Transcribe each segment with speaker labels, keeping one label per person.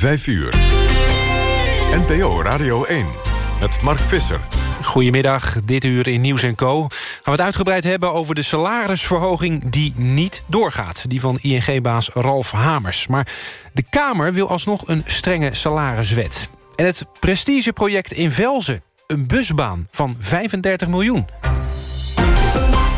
Speaker 1: 5 uur. NPO Radio 1 met Mark Visser.
Speaker 2: Goedemiddag, dit uur in Nieuws Co. Gaan we het uitgebreid hebben over de salarisverhoging die niet doorgaat. Die van ING-baas Ralf Hamers. Maar de Kamer wil alsnog een strenge salariswet. En het prestigeproject in Velzen. Een busbaan van 35 miljoen.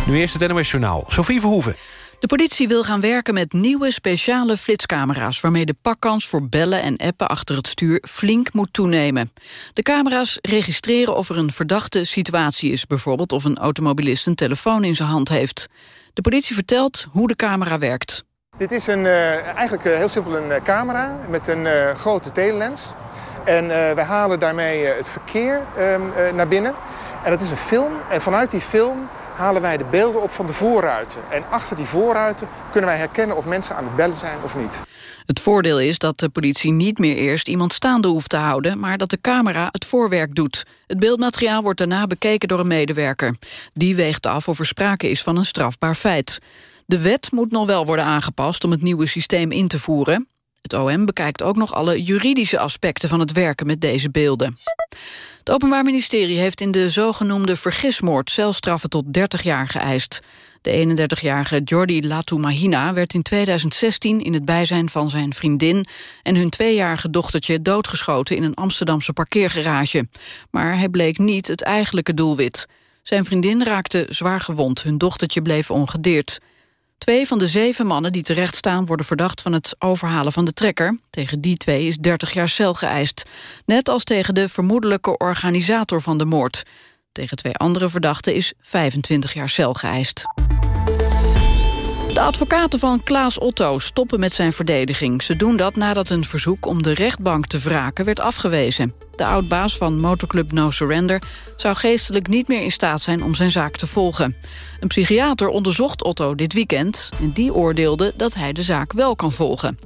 Speaker 2: Nu eerst het NOS Journaal. Sophie Verhoeven.
Speaker 3: De politie wil gaan werken met nieuwe speciale flitscamera's... waarmee de pakkans voor bellen en appen achter het stuur flink moet toenemen. De camera's registreren of er een verdachte situatie is... bijvoorbeeld of een automobilist een telefoon in zijn hand heeft. De politie vertelt hoe de camera werkt.
Speaker 4: Dit is een, uh, eigenlijk uh, heel simpel een uh, camera met een grote telelens. En wij halen daarmee het verkeer ehm, naar binnen. En dat is een film. En vanuit die film halen wij de beelden op van de voorruiten. En achter die voorruiten kunnen wij herkennen of mensen aan het bellen zijn of niet.
Speaker 3: Het voordeel is dat de politie niet meer eerst iemand staande hoeft te houden... maar dat de camera het voorwerk doet. Het beeldmateriaal wordt daarna bekeken door een medewerker. Die weegt af of er sprake is van een strafbaar feit. De wet moet nog wel worden aangepast om het nieuwe systeem in te voeren. Het OM bekijkt ook nog alle juridische aspecten van het werken met deze beelden. Het Openbaar Ministerie heeft in de zogenoemde vergismoord celstraffen tot 30 jaar geëist. De 31-jarige Jordi Latumahina werd in 2016 in het bijzijn van zijn vriendin en hun tweejarige dochtertje doodgeschoten in een Amsterdamse parkeergarage. Maar hij bleek niet het eigenlijke doelwit. Zijn vriendin raakte zwaar gewond, hun dochtertje bleef ongedeerd. Twee van de zeven mannen die terecht staan worden verdacht van het overhalen van de trekker. Tegen die twee is 30 jaar cel geëist. Net als tegen de vermoedelijke organisator van de moord. Tegen twee andere verdachten is 25 jaar cel geëist. De advocaten van Klaas Otto stoppen met zijn verdediging. Ze doen dat nadat een verzoek om de rechtbank te wraken werd afgewezen. De oud-baas van motorclub No Surrender zou geestelijk niet meer in staat zijn om zijn zaak te volgen. Een psychiater onderzocht Otto dit weekend en die oordeelde dat hij de zaak wel kan volgen.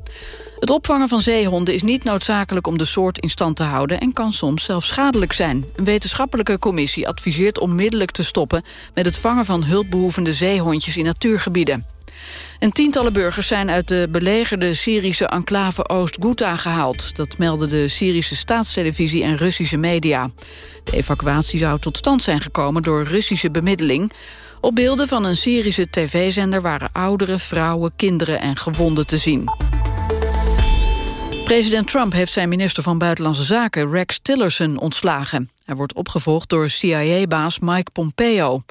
Speaker 3: Het opvangen van zeehonden is niet noodzakelijk om de soort in stand te houden... en kan soms zelfs schadelijk zijn. Een wetenschappelijke commissie adviseert onmiddellijk te stoppen... met het vangen van hulpbehoevende zeehondjes in natuurgebieden. En tientallen burgers zijn uit de belegerde Syrische enclave Oost-Ghouta gehaald. Dat melden de Syrische staatstelevisie en Russische media. De evacuatie zou tot stand zijn gekomen door Russische bemiddeling. Op beelden van een Syrische tv-zender waren ouderen, vrouwen, kinderen en gewonden te zien. President Trump heeft zijn minister van Buitenlandse Zaken Rex Tillerson ontslagen. Hij wordt opgevolgd door CIA-baas Mike Pompeo.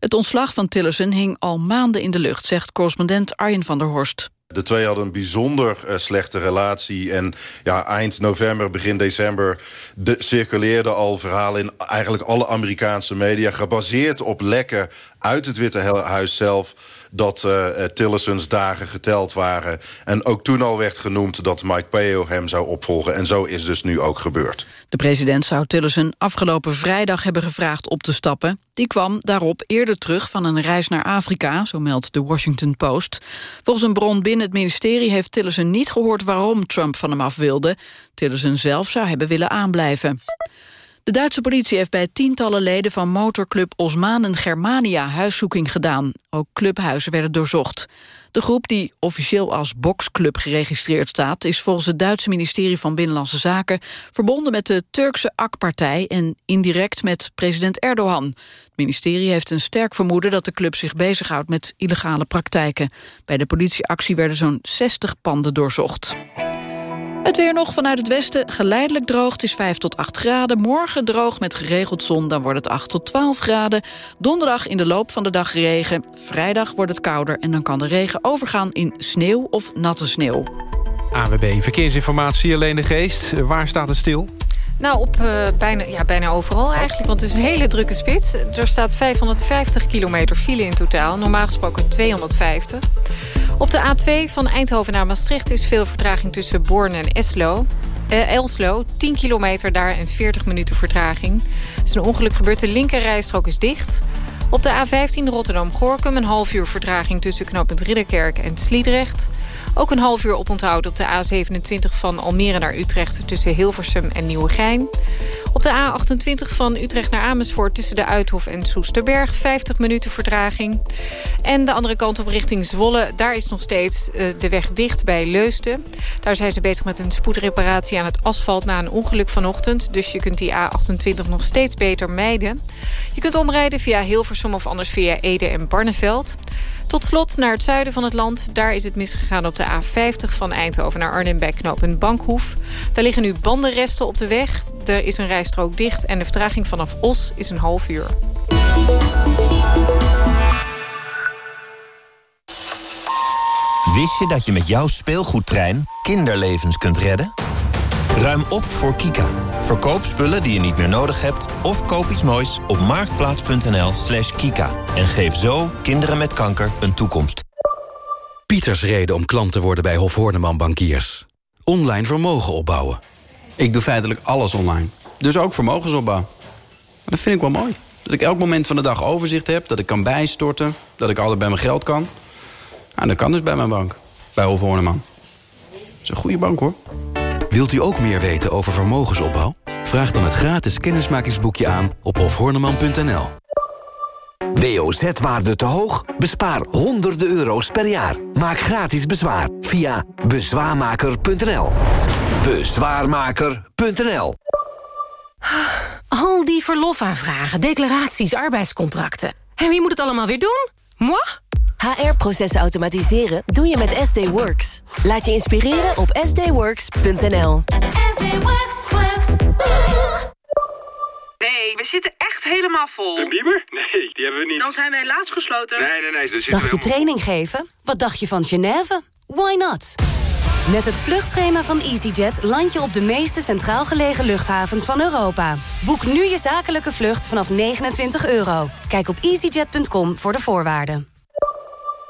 Speaker 3: Het ontslag van Tillerson hing al maanden in de lucht, zegt correspondent Arjen van der Horst.
Speaker 5: De twee hadden een bijzonder uh, slechte relatie. En ja, eind november, begin december... De, circuleerden al verhalen in eigenlijk alle Amerikaanse media... gebaseerd op lekken uit het Witte Huis zelf dat uh, Tillerson's dagen geteld waren. En ook toen al werd genoemd dat Mike Pompeo hem zou opvolgen. En zo is dus nu ook gebeurd.
Speaker 3: De president zou Tillerson afgelopen vrijdag hebben gevraagd op te stappen. Die kwam daarop eerder terug van een reis naar Afrika, zo meldt de Washington Post. Volgens een bron binnen het ministerie heeft Tillerson niet gehoord waarom Trump van hem af wilde. Tillerson zelf zou hebben willen aanblijven. De Duitse politie heeft bij tientallen leden van motorclub Osmanen Germania huiszoeking gedaan. Ook clubhuizen werden doorzocht. De groep die officieel als boxclub geregistreerd staat... is volgens het Duitse ministerie van Binnenlandse Zaken... verbonden met de Turkse AK-partij en indirect met president Erdogan. Het ministerie heeft een sterk vermoeden dat de club zich bezighoudt met illegale praktijken. Bij de politieactie werden zo'n 60 panden doorzocht. Het weer nog vanuit het westen. Geleidelijk droog. Het is 5 tot 8 graden. Morgen droog met geregeld zon. Dan wordt het 8 tot 12 graden. Donderdag in de loop van de dag regen. Vrijdag wordt het kouder. En dan kan de regen overgaan in sneeuw of natte sneeuw.
Speaker 2: AWB Verkeersinformatie, alleen de geest. Waar staat het stil?
Speaker 6: Nou, op uh, bijna, ja, bijna overal eigenlijk, want het is een hele drukke spits. Er staat 550 kilometer file in totaal, normaal gesproken 250. Op de A2 van Eindhoven naar Maastricht is veel vertraging tussen Born en Eslo. Uh, Elslo, 10 kilometer daar en 40 minuten vertraging. Er is een ongeluk gebeurd, de linkerrijstrook is dicht. Op de A15 Rotterdam-Gorkum een half uur vertraging tussen knooppunt Ridderkerk en Sliedrecht. Ook een half uur oponthoud op de A27 van Almere naar Utrecht... tussen Hilversum en Nieuwegein. Op de A28 van Utrecht naar Amersfoort tussen de Uithof en Soesterberg... 50 minuten vertraging. En de andere kant op richting Zwolle, daar is nog steeds uh, de weg dicht bij Leusden. Daar zijn ze bezig met een spoedreparatie aan het asfalt na een ongeluk vanochtend. Dus je kunt die A28 nog steeds beter mijden. Je kunt omrijden via Hilversum of anders via Ede en Barneveld. Tot slot naar het zuiden van het land. Daar is het misgegaan op de A50 van Eindhoven naar Arnhem bij knooppunt Bankhoef. Daar liggen nu bandenresten op de weg. Er is een rijstrook dicht en de vertraging vanaf Os is een half uur.
Speaker 7: Wist je dat je met jouw speelgoedtrein kinderlevens kunt redden? Ruim op voor Kika. Verkoop spullen die je niet meer nodig hebt... of koop iets moois op marktplaats.nl slash kika. En geef zo kinderen met kanker een toekomst.
Speaker 8: Pieters reden om klant te worden bij Hof Horneman Bankiers. Online vermogen opbouwen.
Speaker 9: Ik doe feitelijk alles online. Dus ook vermogensopbouw. dat vind ik wel mooi. Dat ik elk moment van de dag overzicht heb, dat ik kan bijstorten... dat ik altijd bij mijn geld kan. En dat kan dus bij mijn bank. Bij Hof Horneman. Dat is een goede bank, hoor.
Speaker 8: Wilt u ook meer weten over vermogensopbouw? Vraag dan het gratis kennismakingsboekje aan op hofhorneman.nl.
Speaker 10: WOZ-waarde te hoog? Bespaar honderden euro's per jaar. Maak gratis bezwaar via bezwaarmaker.nl. Bezwaarmaker.nl
Speaker 11: Al die verlofaanvragen, declaraties, arbeidscontracten. En wie moet het allemaal weer doen? Moi?
Speaker 12: HR-processen automatiseren doe je met SD Works. Laat je inspireren op sdworks.nl.
Speaker 13: Nee, we zitten echt helemaal vol.
Speaker 14: Een bieber? Nee, die hebben we niet.
Speaker 13: Dan zijn we helaas gesloten.
Speaker 14: Nee, nee, nee. Dus
Speaker 12: dacht je training geven? Wat dacht je van Genève? Why not? Met het vluchtschema van EasyJet land je op de meeste centraal gelegen luchthavens van Europa. Boek nu je zakelijke vlucht vanaf 29 euro. Kijk op easyjet.com voor de voorwaarden.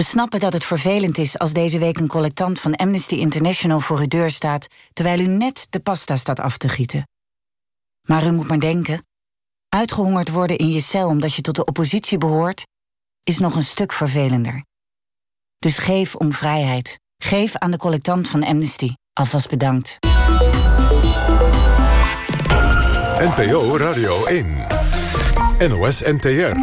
Speaker 15: We snappen dat het vervelend is als deze week een collectant van Amnesty International voor uw deur staat... terwijl u net de pasta staat af te gieten. Maar u moet maar denken... uitgehongerd worden in je cel omdat je tot de oppositie behoort... is nog een stuk vervelender. Dus geef om vrijheid. Geef aan de collectant van Amnesty. Alvast bedankt.
Speaker 1: NPO Radio 1. NOS NTR.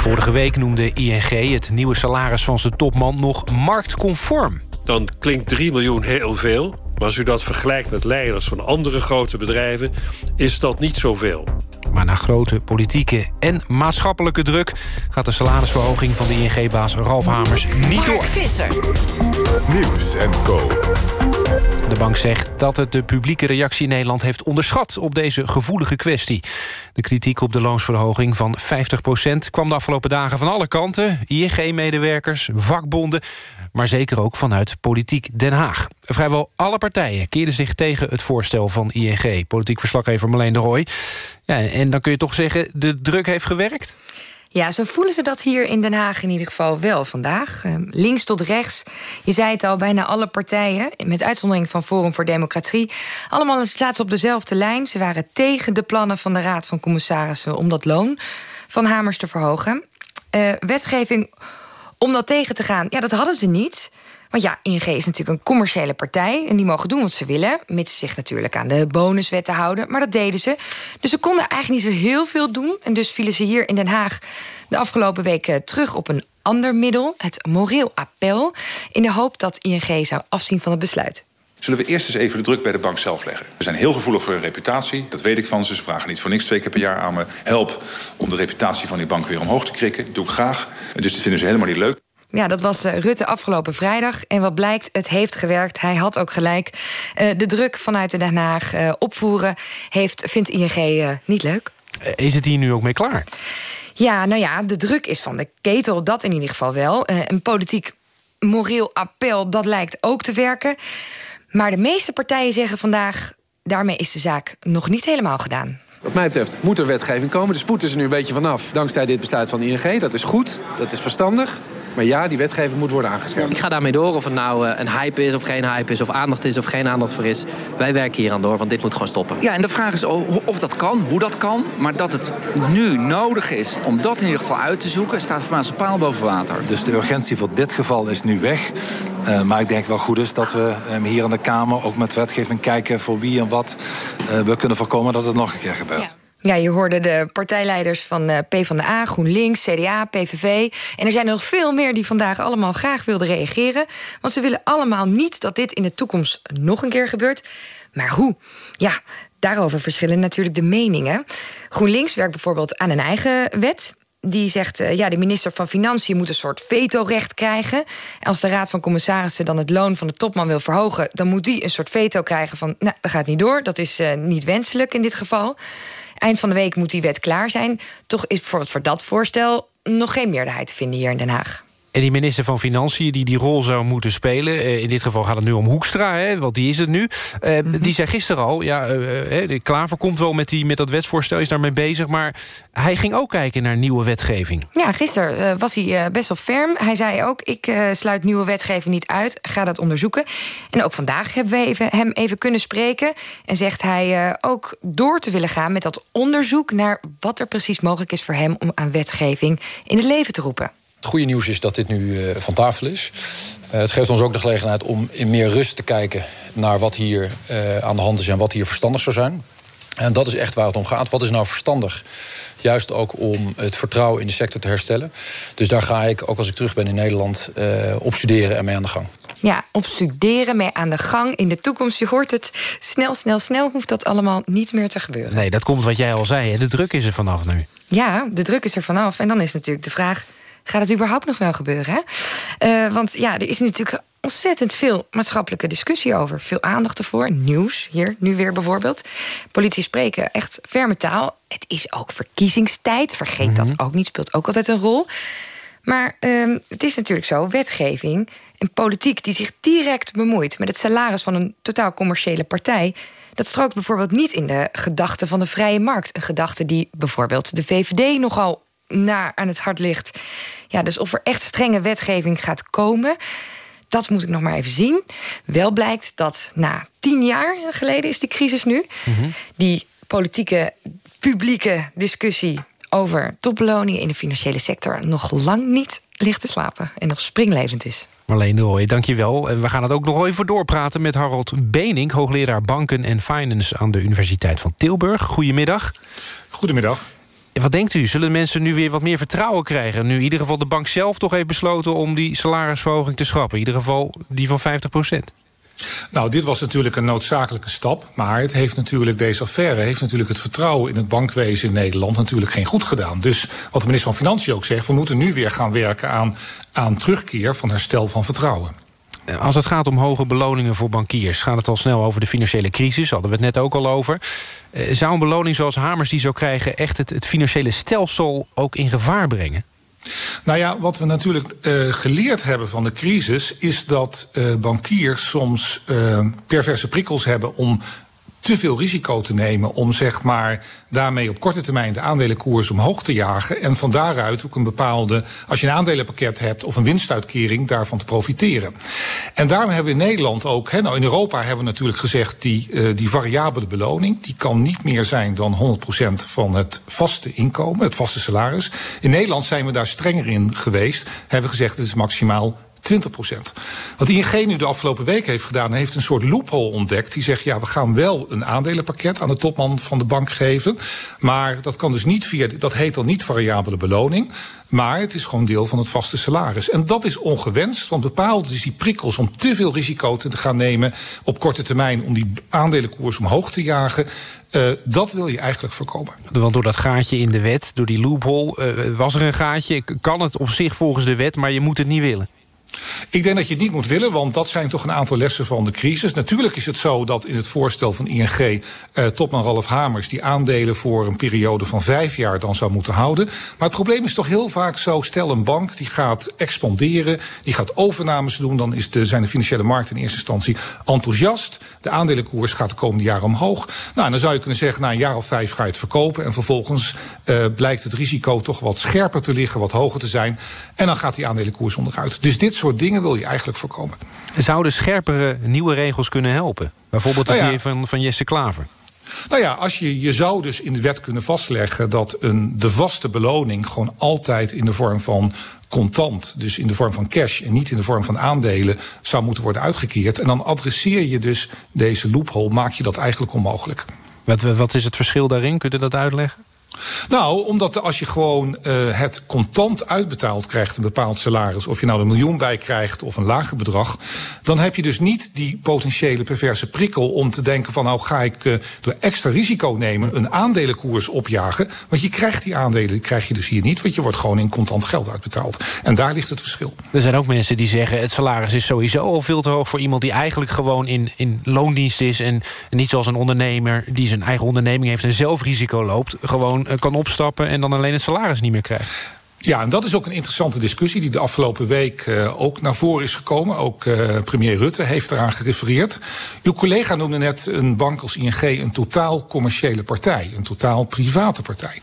Speaker 2: Vorige week noemde ING het nieuwe salaris van zijn topman nog marktconform.
Speaker 16: Dan klinkt 3 miljoen heel veel. Maar als u dat vergelijkt met leiders van andere grote bedrijven... is dat niet zoveel.
Speaker 2: Maar na grote politieke en maatschappelijke druk... gaat de salarisverhoging van de ING-baas Ralf Hamers niet door.
Speaker 1: Visser. Nieuws en Co.
Speaker 2: De bank zegt dat het de publieke reactie in Nederland heeft onderschat op deze gevoelige kwestie. Kritiek op de loonsverhoging van 50% kwam de afgelopen dagen van alle kanten. ING-medewerkers, vakbonden, maar zeker ook vanuit politiek Den Haag. Vrijwel alle partijen keerden zich tegen het voorstel van ING. Politiek verslaggever Marleen de Rooij. Ja, en dan kun je toch zeggen, de druk heeft gewerkt?
Speaker 17: Ja, zo voelen ze dat hier in Den Haag in ieder geval wel vandaag. Ehm, links tot rechts. Je zei het al, bijna alle partijen, met uitzondering van Forum voor Democratie... allemaal zaten ze op dezelfde lijn. Ze waren tegen de plannen van de Raad van Commissarissen... om dat loon van Hamers te verhogen. Uh, wetgeving om dat tegen te gaan, ja, dat hadden ze niet... Want ja, ING is natuurlijk een commerciële partij... en die mogen doen wat ze willen, mits zich natuurlijk aan de bonuswetten houden. Maar dat deden ze. Dus ze konden eigenlijk niet zo heel veel doen. En dus vielen ze hier in Den Haag de afgelopen weken terug op een ander middel... het moreel appel, in de hoop dat ING zou afzien van het besluit.
Speaker 18: Zullen we eerst eens even de druk bij de bank zelf leggen? We zijn heel gevoelig voor hun reputatie, dat weet ik van ze. Ze vragen niet voor niks twee keer per jaar aan me help... om de reputatie van die bank weer omhoog te krikken. Dat doe ik graag. Dus dat vinden ze helemaal niet leuk.
Speaker 17: Ja, dat was eh, Rutte afgelopen vrijdag. En wat blijkt, het heeft gewerkt. Hij had ook gelijk. Uh, de druk vanuit Den Haag uh, opvoeren heeft, vindt ING niet leuk.
Speaker 2: Is het hier nu ook mee klaar?
Speaker 17: Ja, nou ja, de druk is van de ketel, dat in ieder geval wel. een politiek moreel appel, dat lijkt ook te werken. Maar de meeste partijen zeggen vandaag... daarmee is de zaak nog niet helemaal gedaan.
Speaker 19: Wat mij betreft moet er wetgeving komen. De spoed is er nu een beetje vanaf, dankzij dit besluit van ING. Dat is goed, dat is verstandig. Maar ja, die wetgeving moet worden aangescherpt.
Speaker 20: Ik ga daarmee door of het nou eh, een hype is of geen hype is... of aandacht is of geen aandacht voor is. Wij werken hier aan door, want dit moet gewoon stoppen.
Speaker 21: Ja, en de vraag is of dat kan, hoe dat kan. Maar dat het nu nodig is om dat in ieder geval uit te zoeken... staat voor mij als een paal boven water.
Speaker 22: Dus de urgentie voor dit geval is nu weg. Uh, maar ik denk wel goed is dat we um, hier in de Kamer... ook met wetgeving kijken voor wie en wat uh, we kunnen voorkomen... dat het nog een keer gebeurt.
Speaker 17: Ja. Ja, je hoorde de partijleiders van uh, PvdA, GroenLinks, CDA, PVV. En er zijn nog veel meer die vandaag allemaal graag wilden reageren. Want ze willen allemaal niet dat dit in de toekomst nog een keer gebeurt. Maar hoe? Ja, daarover verschillen natuurlijk de meningen. GroenLinks werkt bijvoorbeeld aan een eigen wet. Die zegt, uh, ja, de minister van Financiën moet een soort vetorecht krijgen. Als de Raad van Commissarissen dan het loon van de topman wil verhogen... dan moet die een soort veto krijgen van, nou, dat gaat niet door. Dat is uh, niet wenselijk in dit geval. Eind van de week moet die wet klaar zijn. Toch is bijvoorbeeld voor dat voorstel nog geen meerderheid te vinden hier in Den Haag.
Speaker 2: En die minister van Financiën die die rol zou moeten spelen... Uh, in dit geval gaat het nu om Hoekstra, hè, want die is het nu. Uh, mm -hmm. Die zei gisteren al, ja, uh, de Klaver komt wel met, die, met dat wetsvoorstel... is daarmee bezig, maar hij ging ook kijken naar nieuwe wetgeving.
Speaker 17: Ja, gisteren was hij best wel ferm. Hij zei ook, ik sluit nieuwe wetgeving niet uit, ga dat onderzoeken. En ook vandaag hebben we even, hem even kunnen spreken... en zegt hij ook door te willen gaan met dat onderzoek... naar wat er precies mogelijk is voor hem om aan wetgeving in het leven te roepen.
Speaker 23: Het goede nieuws is dat dit nu uh, van tafel is. Uh, het geeft ons ook de gelegenheid om in meer rust te kijken naar wat hier uh, aan de hand is en wat hier verstandig zou zijn. En dat is echt waar het om gaat. Wat is nou verstandig? Juist ook om het vertrouwen in de sector te herstellen. Dus daar ga ik, ook als ik terug ben in Nederland, op studeren en mee aan de gang.
Speaker 17: Ja, op studeren, mee aan de gang in de toekomst. Je hoort het, snel, snel, snel hoeft dat allemaal niet meer te gebeuren.
Speaker 2: Nee, dat komt wat jij al zei. Hè? De druk is er vanaf nu.
Speaker 17: Ja, de druk is er vanaf. En dan is natuurlijk de vraag gaat het überhaupt nog wel gebeuren? Hè? Uh, want ja, er is natuurlijk ontzettend veel maatschappelijke discussie over. Veel aandacht ervoor. Nieuws, hier, nu weer bijvoorbeeld. Politici spreken echt ferme taal. Het is ook verkiezingstijd. Vergeet mm -hmm. dat ook niet, speelt ook altijd een rol. Maar uh, het is natuurlijk zo, wetgeving en politiek... die zich direct bemoeit met het salaris van een totaal commerciële partij... dat strookt bijvoorbeeld niet in de gedachte van de vrije markt. Een gedachte die bijvoorbeeld de VVD nogal naar aan het hart ligt. Ja, dus of er echt strenge wetgeving gaat komen, dat moet ik nog maar even zien. Wel blijkt dat na tien jaar geleden is die crisis nu, mm -hmm. die politieke, publieke discussie over topbeloningen in de financiële sector nog lang niet ligt te slapen en nog springlevend is.
Speaker 2: Marleen de Rooij, dankjewel. En we gaan het ook nog even doorpraten met Harold Benink... hoogleraar Banken en Finance aan de Universiteit van Tilburg. Goedemiddag.
Speaker 24: Goedemiddag.
Speaker 2: Wat denkt u? Zullen mensen nu weer wat meer vertrouwen krijgen? Nu in ieder geval de bank zelf toch heeft besloten... om die salarisverhoging te schrappen. In ieder geval die van 50 procent.
Speaker 24: Nou, dit was natuurlijk een noodzakelijke stap. Maar het heeft natuurlijk, deze affaire heeft natuurlijk het vertrouwen in het bankwezen in Nederland natuurlijk geen goed gedaan. Dus wat de minister van Financiën ook zegt, we moeten nu weer gaan werken aan, aan terugkeer van herstel van vertrouwen.
Speaker 2: Als het gaat om hoge beloningen voor bankiers... gaat het al snel over de financiële crisis, hadden we het net ook al over. Zou een beloning zoals Hamers die zou krijgen... echt het, financiële stelsel ook in gevaar brengen?
Speaker 24: Nou ja, wat we natuurlijk uh, geleerd hebben van de crisis... is dat uh, bankiers soms perverse prikkels hebben om te veel risico te nemen om zeg maar daarmee op korte termijn de aandelenkoers omhoog te jagen en van daaruit ook een bepaalde, als je een aandelenpakket hebt of een winstuitkering, daarvan te profiteren. En daarom hebben we in Nederland ook, hè, nou in Europa hebben we natuurlijk gezegd die, uh, die variabele beloning, die kan niet meer zijn dan 100% van het vaste inkomen, het vaste salaris. In Nederland zijn we daar strenger in geweest, hebben gezegd het is maximaal 20 procent. Wat ING nu de afgelopen week heeft gedaan... heeft een soort loophole ontdekt. Die zegt, ja, we gaan wel een aandelenpakket aan de topman van de bank geven. Maar dat kan dus niet via... dat heet dan niet variabele beloning... Maar het is gewoon deel van het vaste salaris. En dat is ongewenst, want bepaald is die prikkels om te veel risico te gaan nemen op korte termijn om die aandelenkoers omhoog te jagen. Uh, dat wil je eigenlijk voorkomen.
Speaker 2: Want door dat gaatje in de wet, door die loophole, uh, was er een gaatje. Kan het op zich volgens de wet, maar je moet het niet willen.
Speaker 24: Ik denk dat je het niet moet willen, want dat zijn toch een aantal lessen van de crisis. Natuurlijk is het zo dat in het voorstel van ING eh, topman Ralf Hamers die aandelen voor een periode van vijf jaar dan zou moeten houden. Maar het probleem is toch heel vaak zo: stel een bank die gaat expanderen, die gaat overnames doen, dan is de, zijn de financiële markten in eerste instantie enthousiast. De aandelenkoers gaat de komende jaren omhoog. Nou, en dan zou je kunnen zeggen: na een jaar of vijf ga je het verkopen en vervolgens uh, blijkt het risico toch wat scherper te liggen, wat hoger te zijn. En dan gaat die aandelenkoers onderuit. Dus dit soort dingen wil je eigenlijk voorkomen.
Speaker 2: Zouden scherpere nieuwe regels kunnen helpen? Bijvoorbeeld nou ja. die van, van Jesse Klaver.
Speaker 24: Nou ja, als je, je zou dus in de wet kunnen vastleggen dat een, de vaste beloning gewoon altijd in de vorm van contant, dus in de vorm van cash en niet in de vorm van aandelen, zou moeten worden uitgekeerd. En dan adresseer je dus deze loophole, maak je dat eigenlijk onmogelijk.
Speaker 2: Wat, wat is het verschil daarin? Kunt u dat uitleggen?
Speaker 24: Nou, omdat als je gewoon uh, het contant uitbetaald krijgt, een bepaald salaris, of je nou een miljoen bij krijgt of een lager bedrag, dan heb je dus niet die potentiële perverse prikkel om te denken van nou ga ik uh, door extra risico nemen een aandelenkoers opjagen. Want je krijgt die aandelen, die krijg je dus hier niet, want je wordt gewoon in contant geld uitbetaald. En daar ligt het verschil.
Speaker 2: Er zijn ook mensen die zeggen het salaris is sowieso al veel te hoog voor iemand die eigenlijk gewoon in, in loondienst is en niet zoals een ondernemer die zijn eigen onderneming heeft en zelf risico loopt, gewoon eh, kan opstappen en dan alleen het salaris niet meer krijgt.
Speaker 24: Ja, en dat is ook een interessante discussie die de afgelopen week uh, ook naar voren is gekomen. Ook uh, premier Rutte heeft eraan gerefereerd. Uw collega noemde net een bank als ING een totaal commerciële partij. Een totaal private partij.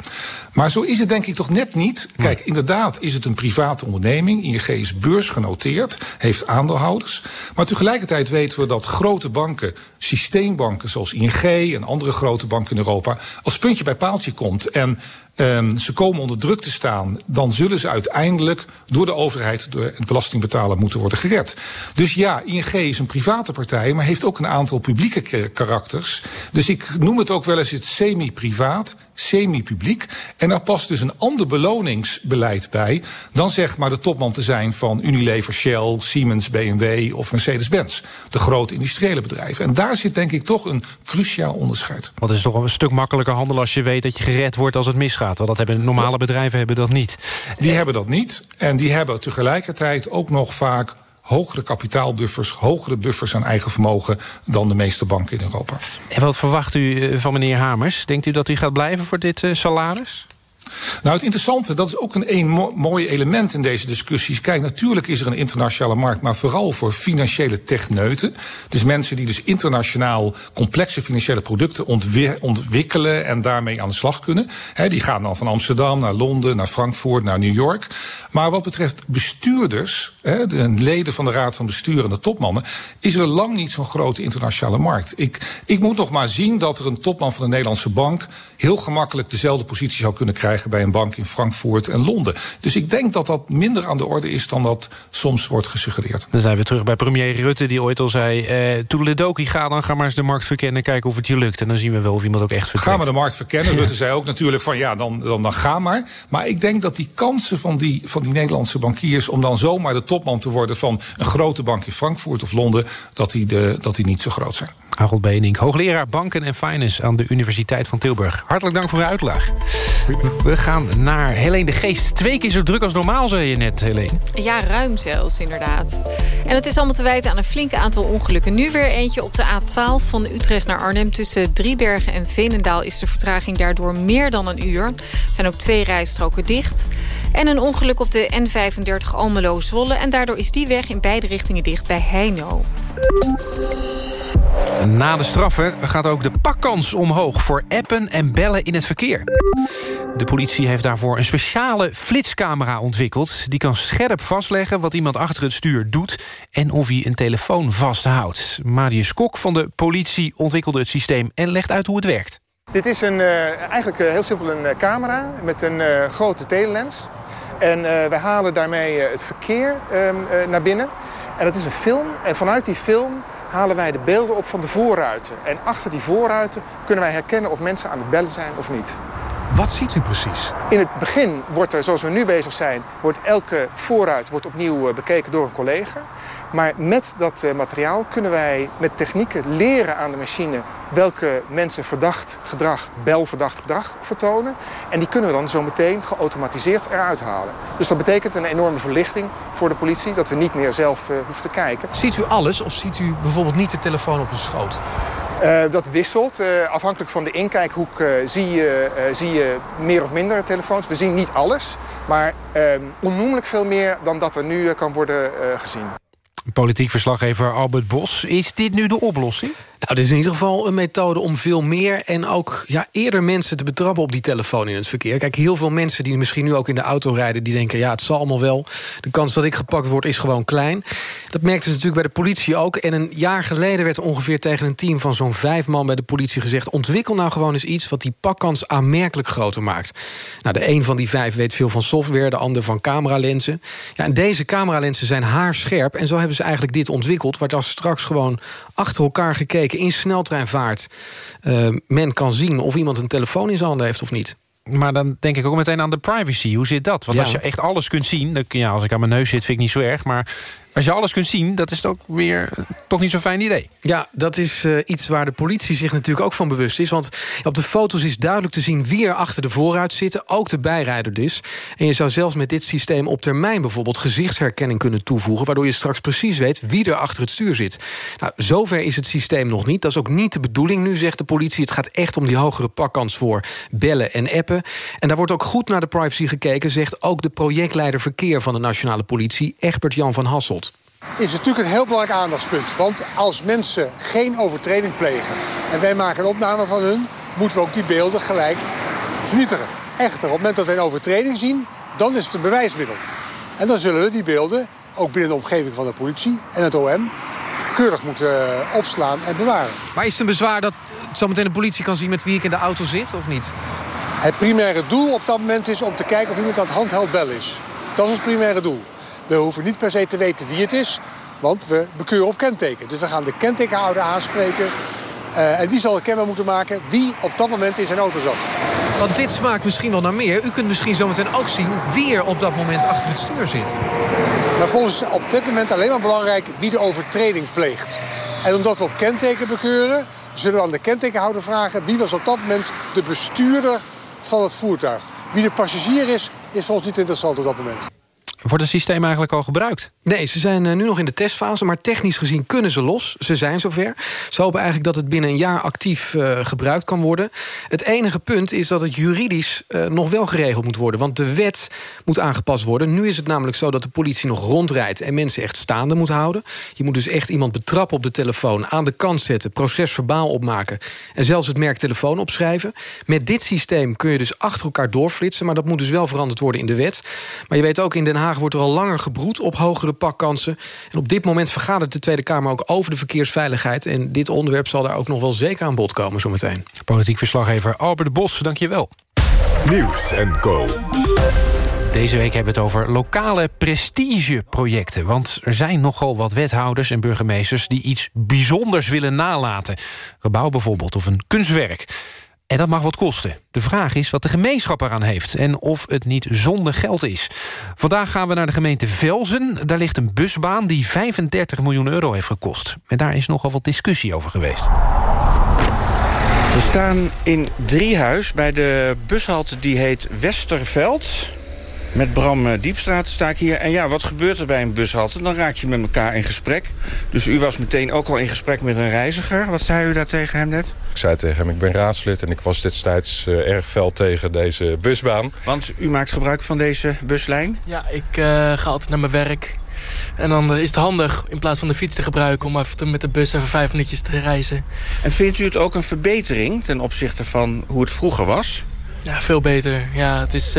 Speaker 24: Maar zo is het denk ik toch net niet. Kijk, inderdaad is het een private onderneming. ING is beursgenoteerd, heeft aandeelhouders. Maar tegelijkertijd weten we dat grote banken, systeembanken zoals ING en andere grote banken in Europa, als puntje bij paaltje komt en um, ze komen onder druk te staan, dan zullen ze uiteindelijk door de overheid, door het belastingbetaler, moeten worden gered. Dus ja, ING is een private partij, maar heeft ook een aantal publieke karakters. Dus ik noem het ook wel eens het semi-privaat, semi-publiek. En daar past dus een ander beloningsbeleid bij dan zeg maar de topman te zijn van Unilever, Shell, Siemens, BMW of Mercedes-Benz. De grote industriële bedrijven. En daar zit denk ik toch een cruciaal onderscheid.
Speaker 2: Want het is toch een stuk makkelijker handelen als je weet dat je gered wordt als het misgaat. Want dat hebben normale bedrijven hebben dat niet.
Speaker 24: Die hebben dat niet. En die hebben tegelijkertijd ook nog vaak hogere kapitaalbuffers, hogere buffers aan eigen vermogen dan de meeste banken in Europa.
Speaker 2: En wat verwacht u eh, van meneer Hamers? Denkt u dat u gaat blijven voor dit uh, salaris?
Speaker 24: Nou, het interessante, dat is ook een, een mo mooi element in deze discussies. Kijk, natuurlijk is er een internationale markt, maar vooral voor financiële techneuten. Dus mensen die dus internationaal complexe financiële producten ontwi ontwikkelen en daarmee aan de slag kunnen. He, die gaan dan van Amsterdam naar Londen, naar Frankfurt, naar New York. Maar wat betreft bestuurders, he, de leden van de raad van bestuur en de topmannen, is er lang niet zo'n grote internationale markt. Ik, ik moet nog maar zien dat er een topman van de Nederlandse bank heel gemakkelijk dezelfde positie zou kunnen krijgen bij een bank in Frankfurt en Londen. Dus ik denk dat dat minder aan de orde is dan dat soms wordt gesuggereerd.
Speaker 2: Dan zijn we terug bij premier Rutte die ooit al zei... Eh, Toedeledoki, ga dan, ga maar eens de markt verkennen... en kijken of het je lukt. En dan zien we wel of iemand ook echt vertrekt.
Speaker 24: Ga maar de markt verkennen. Rutte zei ook natuurlijk van ja, dan, dan, dan ga maar. Maar ik denk dat die kansen van die, van die Nederlandse bankiers... om dan zomaar de topman te worden van een grote bank in Frankfurt of Londen... dat die, de, dat die niet zo groot zijn.
Speaker 2: Harold Benink, hoogleraar Banken en Finance aan de Universiteit van Tilburg. Hartelijk dank voor uw uitleg. We gaan naar Helene de Geest. Twee keer zo druk als normaal, zei je net, Helene.
Speaker 6: Ja, ruim zelfs, inderdaad. En het is allemaal te wijten aan een flink aantal ongelukken. Nu weer eentje op de A12 van Utrecht naar Arnhem. Tussen Driebergen en Veenendaal is de vertraging daardoor meer dan een uur. Er zijn ook twee rijstroken dicht. En een ongeluk op de N35 Almelo-Zwolle. En daardoor is die weg in beide richtingen dicht bij Heino.
Speaker 2: Na de straffen gaat ook de pakkans omhoog voor appen en bellen in het verkeer. De politie heeft daarvoor een speciale flitscamera ontwikkeld. Die kan scherp vastleggen wat iemand achter het stuur doet... en of hij een telefoon vasthoudt. Marius Kok van de politie ontwikkelde het systeem... en legt uit hoe het werkt.
Speaker 4: Dit is een, uh, eigenlijk uh, heel simpel een uh, camera met een grote telelens. En wij halen daarmee het verkeer ehm, naar binnen. En dat is een film. En vanuit die film halen wij de beelden op van de voorruiten. En achter die voorruiten kunnen wij herkennen of mensen aan het bellen zijn of niet.
Speaker 25: Wat ziet u precies?
Speaker 4: In het begin wordt er, zoals we nu bezig zijn... wordt elke voorruit wordt opnieuw bekeken door een collega. Maar met dat materiaal kunnen wij met technieken leren aan de machine... welke mensen verdacht gedrag, belverdacht gedrag vertonen. En die kunnen we dan zo meteen geautomatiseerd eruit halen. Dus dat betekent een enorme verlichting voor de politie... dat we niet meer zelf uh, hoeven te kijken.
Speaker 25: Ziet u alles of ziet u bijvoorbeeld niet de telefoon op uw schoot?
Speaker 4: Uh, dat wisselt. Uh, afhankelijk van de inkijkhoek uh, zie, je, zie je meer of minder telefoons. We zien niet alles, maar onnoemelijk veel meer dan dat er nu kan worden gezien.
Speaker 2: Politiek verslaggever Albert Bos. Is dit nu de oplossing?
Speaker 25: Nou, dit is in ieder geval een methode om veel meer... en ook ja, eerder mensen te betrappen op die telefoon in het verkeer. Kijk, heel veel mensen die misschien nu ook in de auto rijden... die denken, ja, het zal allemaal wel. De kans dat ik gepakt word is gewoon klein. Dat merkten ze natuurlijk bij de politie ook. En een jaar geleden werd ongeveer tegen een team van zo'n vijf man... bij de politie gezegd, ontwikkel nou gewoon eens iets... wat die pakkans aanmerkelijk groter maakt. Nou, de een van die vijf weet veel van software... de ander van cameralensen. Ja, en deze cameralensen zijn haarscherp... en zo hebben ze eigenlijk dit ontwikkeld... waar als straks gewoon achter elkaar gekeken in sneltreinvaart... Uh, men kan zien of iemand een telefoon in zijn handen heeft of niet.
Speaker 2: Maar dan denk ik ook meteen aan de privacy. Hoe zit dat? Want als je echt alles kunt zien... Dan, ja, als ik aan mijn neus zit, vind ik niet zo erg. Maar als je alles kunt zien, dat is ook weer uh, toch niet zo'n fijn idee.
Speaker 25: Ja, dat is uh, iets waar de politie zich natuurlijk ook van bewust is. Want op de foto's is duidelijk te zien wie er achter de voorruit zitten. Ook de bijrijder dus. En je zou zelfs met dit systeem op termijn bijvoorbeeld... gezichtsherkenning kunnen toevoegen... waardoor je straks precies weet wie er achter het stuur zit. Nou, zover is het systeem nog niet. Dat is ook niet de bedoeling nu, zegt de politie. Het gaat echt om die hogere pakkans voor bellen en appen. En daar wordt ook goed naar de privacy gekeken... zegt ook de projectleider verkeer van de nationale politie... Egbert Jan van Hasselt
Speaker 26: is natuurlijk een heel belangrijk aandachtspunt. Want als mensen geen overtreding plegen en wij maken een opname van hun... moeten we ook die beelden gelijk vernietigen. Echter, op het moment dat wij een overtreding zien, dan is het een bewijsmiddel. En dan zullen we die beelden, ook binnen de omgeving van de politie en het OM... keurig moeten eh, opslaan en bewaren.
Speaker 25: Maar is het een bezwaar dat zometeen de politie kan zien met wie ik in de auto zit, of niet?
Speaker 26: Het primaire doel op dat moment is om te kijken of iemand aan het handheld bel is. Dat is het primaire doel. We hoeven niet per se te weten wie het is, want we bekeuren op kenteken. Dus we gaan de kentekenhouder aanspreken. Uh, en die zal kenbaar moeten maken wie op dat moment in zijn auto zat.
Speaker 25: Want dit smaakt misschien wel naar meer. U kunt misschien zometeen ook zien wie er op dat moment achter het stuur zit.
Speaker 26: Maar volgens op dit moment alleen maar belangrijk wie de overtreding pleegt. En omdat we op kenteken bekeuren, zullen we aan de kentekenhouder vragen... wie was op dat moment de bestuurder van het voertuig. Wie de passagier is, is voor ons niet interessant op dat moment.
Speaker 2: Wordt het systeem eigenlijk al gebruikt?
Speaker 25: Nee, ze zijn eh, nu nog in de testfase, maar technisch gezien kunnen ze los. Ze zijn zover. Ze hopen eigenlijk dat het binnen een jaar actief uh, gebruikt kan worden. Het enige punt is dat het juridisch uh, nog wel geregeld moet worden. Want de wet moet aangepast worden. Nu is het namelijk zo dat de politie nog rondrijdt... en mensen echt staande moet houden. Je moet dus echt iemand betrappen op de telefoon... aan de kant zetten, proces verbaal opmaken... en zelfs het merk telefoon opschrijven. Met dit systeem kun je dus achter elkaar doorflitsen... maar dat moet dus wel veranderd worden in de wet. Maar je weet ook, in Den Haag wordt er al langer gebroed op hogere pakkansen. En op dit moment vergadert de Tweede Kamer ook over de verkeersveiligheid. En dit onderwerp zal daar ook nog wel zeker aan bod komen zometeen.
Speaker 2: Politiek verslaggever Albert Bos, dank je wel.
Speaker 1: Nieuws en Co.
Speaker 2: Deze week hebben we het over lokale prestigeprojecten. Want er zijn nogal wat wethouders en burgemeesters... die iets bijzonders willen nalaten. Gebouw bijvoorbeeld, of een kunstwerk. En dat mag wat kosten. De vraag is wat de gemeenschap eraan heeft... en of het niet zonder geld is. Vandaag gaan we naar de gemeente Velzen. Daar ligt een busbaan die 35 miljoen euro heeft gekost. En daar is nogal wat discussie over geweest.
Speaker 27: We staan in Driehuis bij de bushalte die heet Westerveld. Met Bram eh, Diepstraat sta ik hier. En ja, wat gebeurt er bij een bushalte? Dan raak je met elkaar in gesprek. Dus u was meteen ook al in gesprek met een reiziger. Wat zei u daar tegen hem net?
Speaker 28: Ik zei tegen hem, ik ben raadslid en ik was destijds uh, erg fel tegen deze busbaan.
Speaker 27: Want u maakt gebruik van deze buslijn?
Speaker 29: Ja, ik uh, ga altijd naar mijn werk. En dan is het handig in plaats van de fiets te gebruiken... om even met de bus even vijf minuutjes te reizen.
Speaker 27: En vindt u het ook een verbetering ten opzichte van hoe het vroeger was?
Speaker 29: Ja, veel beter. Ja, het is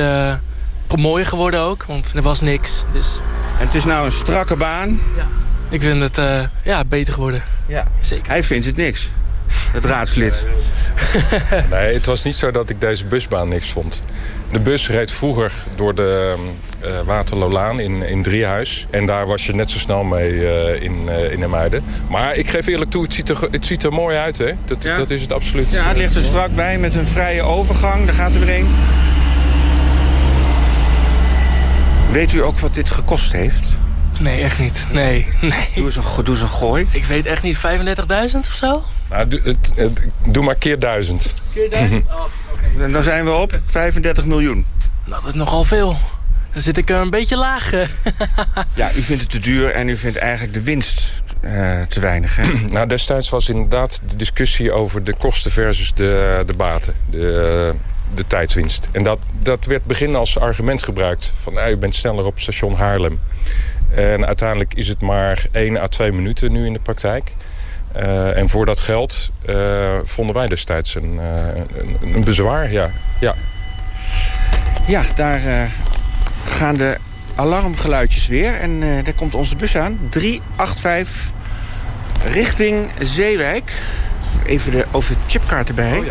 Speaker 29: mooier geworden ook, want er was niks. Dus...
Speaker 27: En het is nou een strakke baan?
Speaker 29: Ja. Ik vind het ja, beter geworden.
Speaker 27: Ja. Zeker. Hij vindt het niks het raadslid.
Speaker 28: nee, het was niet zo dat ik deze busbaan niks vond. De bus reed vroeger door de uh, Waterloolaan in, in Driehuis. En daar was je net zo snel mee uh, in, uh, in Muiden. Maar ik geef eerlijk toe, het ziet er, het ziet er mooi uit. Hè? Dat,
Speaker 27: Ja.
Speaker 28: dat is het absoluut.
Speaker 27: Ja, het ligt er strak bij met een vrije overgang. Daar gaat er weer een. Weet u ook wat dit gekost heeft?
Speaker 29: Nee, echt niet. Nee, nee.
Speaker 27: Doe eens een, doe eens een gooi.
Speaker 29: Ik weet echt niet, 35.000 of zo?
Speaker 28: Nou, doe, het, het- doe maar keer duizend.
Speaker 29: Keer duizend? Oh, oké.
Speaker 27: En dan zijn we op 35 miljoen.
Speaker 29: Nou, dat is nogal veel. Dan zit ik er een beetje laag.
Speaker 27: Ja, u vindt het te duur en u vindt eigenlijk de winst eh, te weinig. Hè?
Speaker 28: Nou, destijds was inderdaad de discussie over de kosten versus de, de baten. De, de tijdswinst. En dat, dat werd begin als argument gebruikt. Van, nou, u bent sneller op station Haarlem. En uiteindelijk is het maar 1 à 2 minuten nu in de praktijk. Eh, en voor dat geld eh, vonden wij destijds een, eh, een, een bezwaar, ja. ja.
Speaker 27: Ja, daar eh, gaan de alarmgeluidjes weer. En eh, daar komt onze bus aan. 385 richting Zeewijk. Even de OV-chipkaart erbij.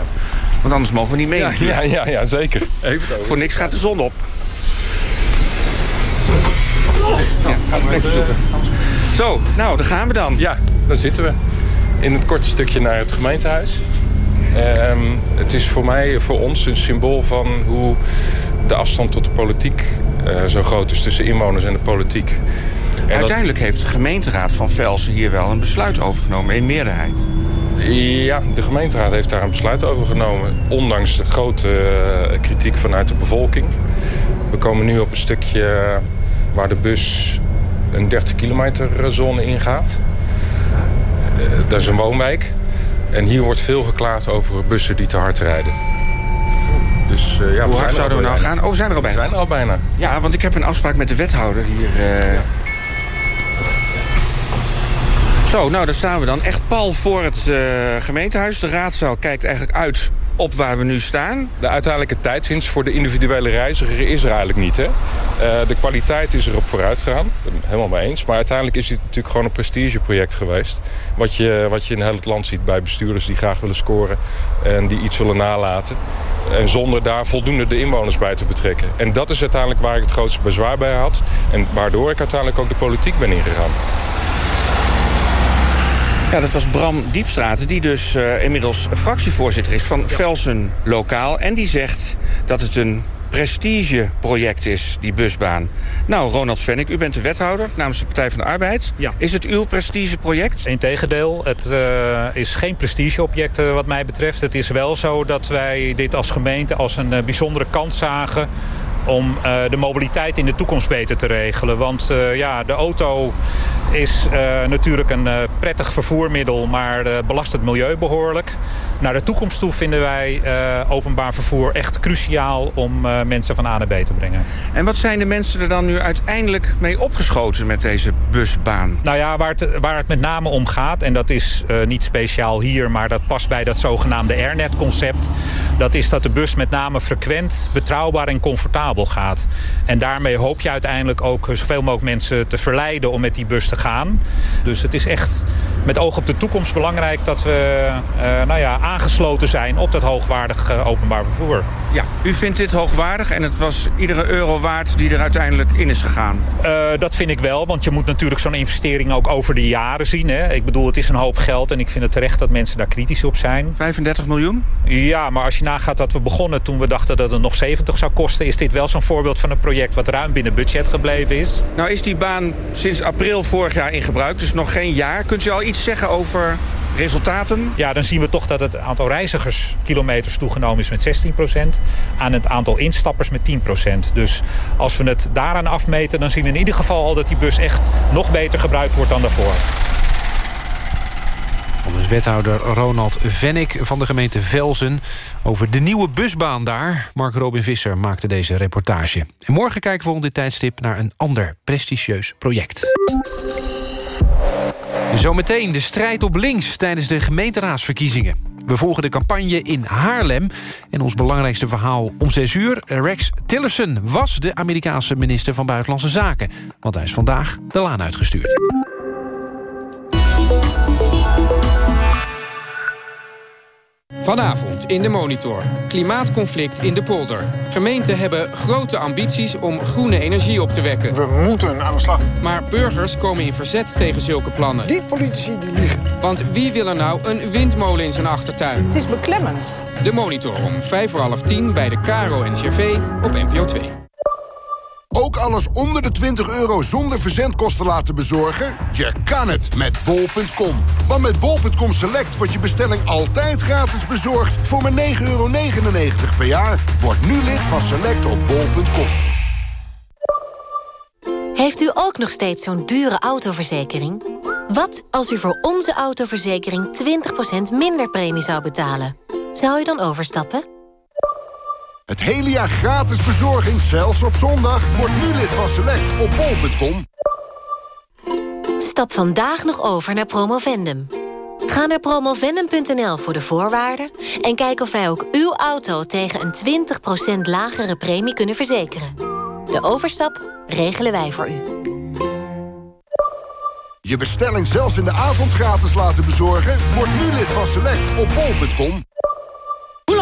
Speaker 27: Want anders mogen we niet mee.
Speaker 28: Ja, ja, ja, ja, zeker. Even
Speaker 27: Voor niks gaat de zon op. Ja, gaan we zoeken. Zo, nou, daar gaan we dan.
Speaker 28: Ja, daar zitten we. In het korte stukje naar het gemeentehuis. Ehm, het is voor mij, voor ons, een symbool van hoe de afstand tot de politiek eh, zo groot is tussen inwoners en de politiek. En dat-
Speaker 27: Uiteindelijk heeft de gemeenteraad van Velsen hier wel een besluit overgenomen in meerderheid.
Speaker 28: Ja, de gemeenteraad heeft daar een besluit over genomen. Ondanks de grote eh, kritiek vanuit de bevolking. We komen nu op een stukje waar de bus een 30 kilometer zone ingaat. Eh, dat is een woonwijk. En hier wordt veel geklaagd over bussen die te hard rijden. Dus, eh, ja,
Speaker 27: Hoe hard zouden we nou gaan? Oh, we zijn er al bijna.
Speaker 28: We zijn er al bijna.
Speaker 27: Ja, want ik heb een afspraak met de wethouder hier. eh. Zo, nou daar staan we dan. Echt pal voor het eh, gemeentehuis. De raadzaal kijkt eigenlijk uit op waar we nu staan.
Speaker 28: De uiteindelijke tijdwinst voor de individuele reiziger is er eigenlijk niet. Hè? Eh, de kwaliteit is erop vooruit gegaan. Het helemaal mee eens. Maar uiteindelijk is dit natuurlijk gewoon een prestigeproject geweest. Wat je, wat je in heel het land ziet bij bestuurders die graag willen scoren. En die iets willen nalaten. En zonder daar voldoende de inwoners bij te betrekken. En dat is uiteindelijk waar ik het grootste bezwaar bij had. En waardoor ik uiteindelijk ook de politiek ben ingegaan.
Speaker 27: Ja, dat was Bram Diepstraten, die dus eh, inmiddels fractievoorzitter is van Velsen Lokaal. En die zegt dat het een prestigeproject is, die busbaan. Nou, Ronald Vennik, u bent de wethouder namens de Partij van de Arbeid. Is het uw prestigeproject?
Speaker 30: Integendeel, het eh, is geen prestigeobject eh, wat mij betreft. Het is wel zo dat wij dit als gemeente als een bijzondere kans zagen om eh, de mobiliteit in de toekomst beter te regelen. Want eh, ja, de auto is eh, natuurlijk een prettig vervoermiddel... maar belast het milieu behoorlijk. Naar de toekomst toe vinden wij eh, openbaar vervoer echt cruciaal... om eh, mensen van A naar B te brengen.
Speaker 27: En wat zijn de mensen er dan nu uiteindelijk mee opgeschoten met deze busbaan?
Speaker 30: Nou ja, waar het, waar het met name om gaat, en dat is eh, niet speciaal hier... maar dat past bij dat zogenaamde Airnet-concept... dat is dat de bus met name frequent, betrouwbaar en comfortabel gaat. En daarmee hoop je uiteindelijk ook zoveel mogelijk mensen te verleiden... om met die bus te gaan. Dus het is echt met oog op de toekomst belangrijk... dat we nou ja, aangesloten zijn op dat hoogwaardig eh, openbaar vervoer.
Speaker 27: Ja, u vindt dit hoogwaardig en het was iedere euro waard die er uiteindelijk in is gegaan.
Speaker 30: Eh, dat vind ik wel, want je moet natuurlijk zo'n investering ook over de jaren zien. Hè? Ik bedoel, het is een hoop geld en ik vind het terecht dat mensen daar kritisch op zijn.
Speaker 27: 35 miljoen?
Speaker 30: Ja, maar als je nagaat dat we begonnen toen we dachten dat het nog 70 zou kosten... is dit wel zo'n voorbeeld van een project wat ruim binnen budget gebleven is.
Speaker 27: Nou is die baan sinds april vorig jaar in gebruik, dus nog geen jaar. Kunt u al iets zeggen over resultaten?
Speaker 30: Ja, dan zien we toch dat het aantal reizigerskilometers toegenomen is met 16% aan het aantal instappers met 10% Dus als we het daaraan afmeten, dan zien we in ieder geval al dat die bus echt nog beter gebruikt wordt dan daarvoor.
Speaker 2: Dus wethouder Ronald Vennik van de gemeente Velzen... over de nieuwe busbaan daar. Mark Robin Visser maakte deze reportage. En morgen kijken we om dit tijdstip naar een ander prestigieus project. Zometeen de strijd op links tijdens de gemeenteraadsverkiezingen. We volgen de campagne in Haarlem. En ons belangrijkste verhaal om 6 uur. Rex Tillerson was de Amerikaanse minister van Buitenlandse Zaken. Want hij is vandaag de laan uitgestuurd.
Speaker 31: Vanavond in de Monitor. Klimaatconflict in de polder. Gemeenten hebben grote ambities om groene energie op te wekken.
Speaker 16: We moeten aan de slag.
Speaker 31: Maar burgers komen in verzet tegen zulke plannen.
Speaker 16: Die politici die liegen.
Speaker 31: Want wie wil er nou een windmolen in zijn achtertuin?
Speaker 32: Het is beklemmend.
Speaker 31: De Monitor om vijf voor half tien bij de Caro NCRV op NPO 2.
Speaker 33: Ook alles onder de 20 euro zonder verzendkosten laten bezorgen? Je kan het met bol.com. Want met bol.com Select wordt je bestelling altijd gratis bezorgd... voor maar 9,99 euro per jaar. Word nu lid van Select op bol.com.
Speaker 34: Heeft u ook nog steeds zo'n dure autoverzekering? Wat als u voor onze autoverzekering 20% minder premie zou betalen? Zou u dan overstappen?
Speaker 33: Het hele jaar gratis bezorging, zelfs op zondag. Word nu lid van Select op bol.com.
Speaker 34: Stap vandaag nog over naar Promovendum. Ga naar promovendum.nl voor de voorwaarden... en kijk of wij ook uw auto tegen een 20% lagere premie kunnen verzekeren. De overstap regelen wij voor u.
Speaker 33: Je bestelling zelfs in de avond gratis laten bezorgen? Word nu lid van Select op bol.com.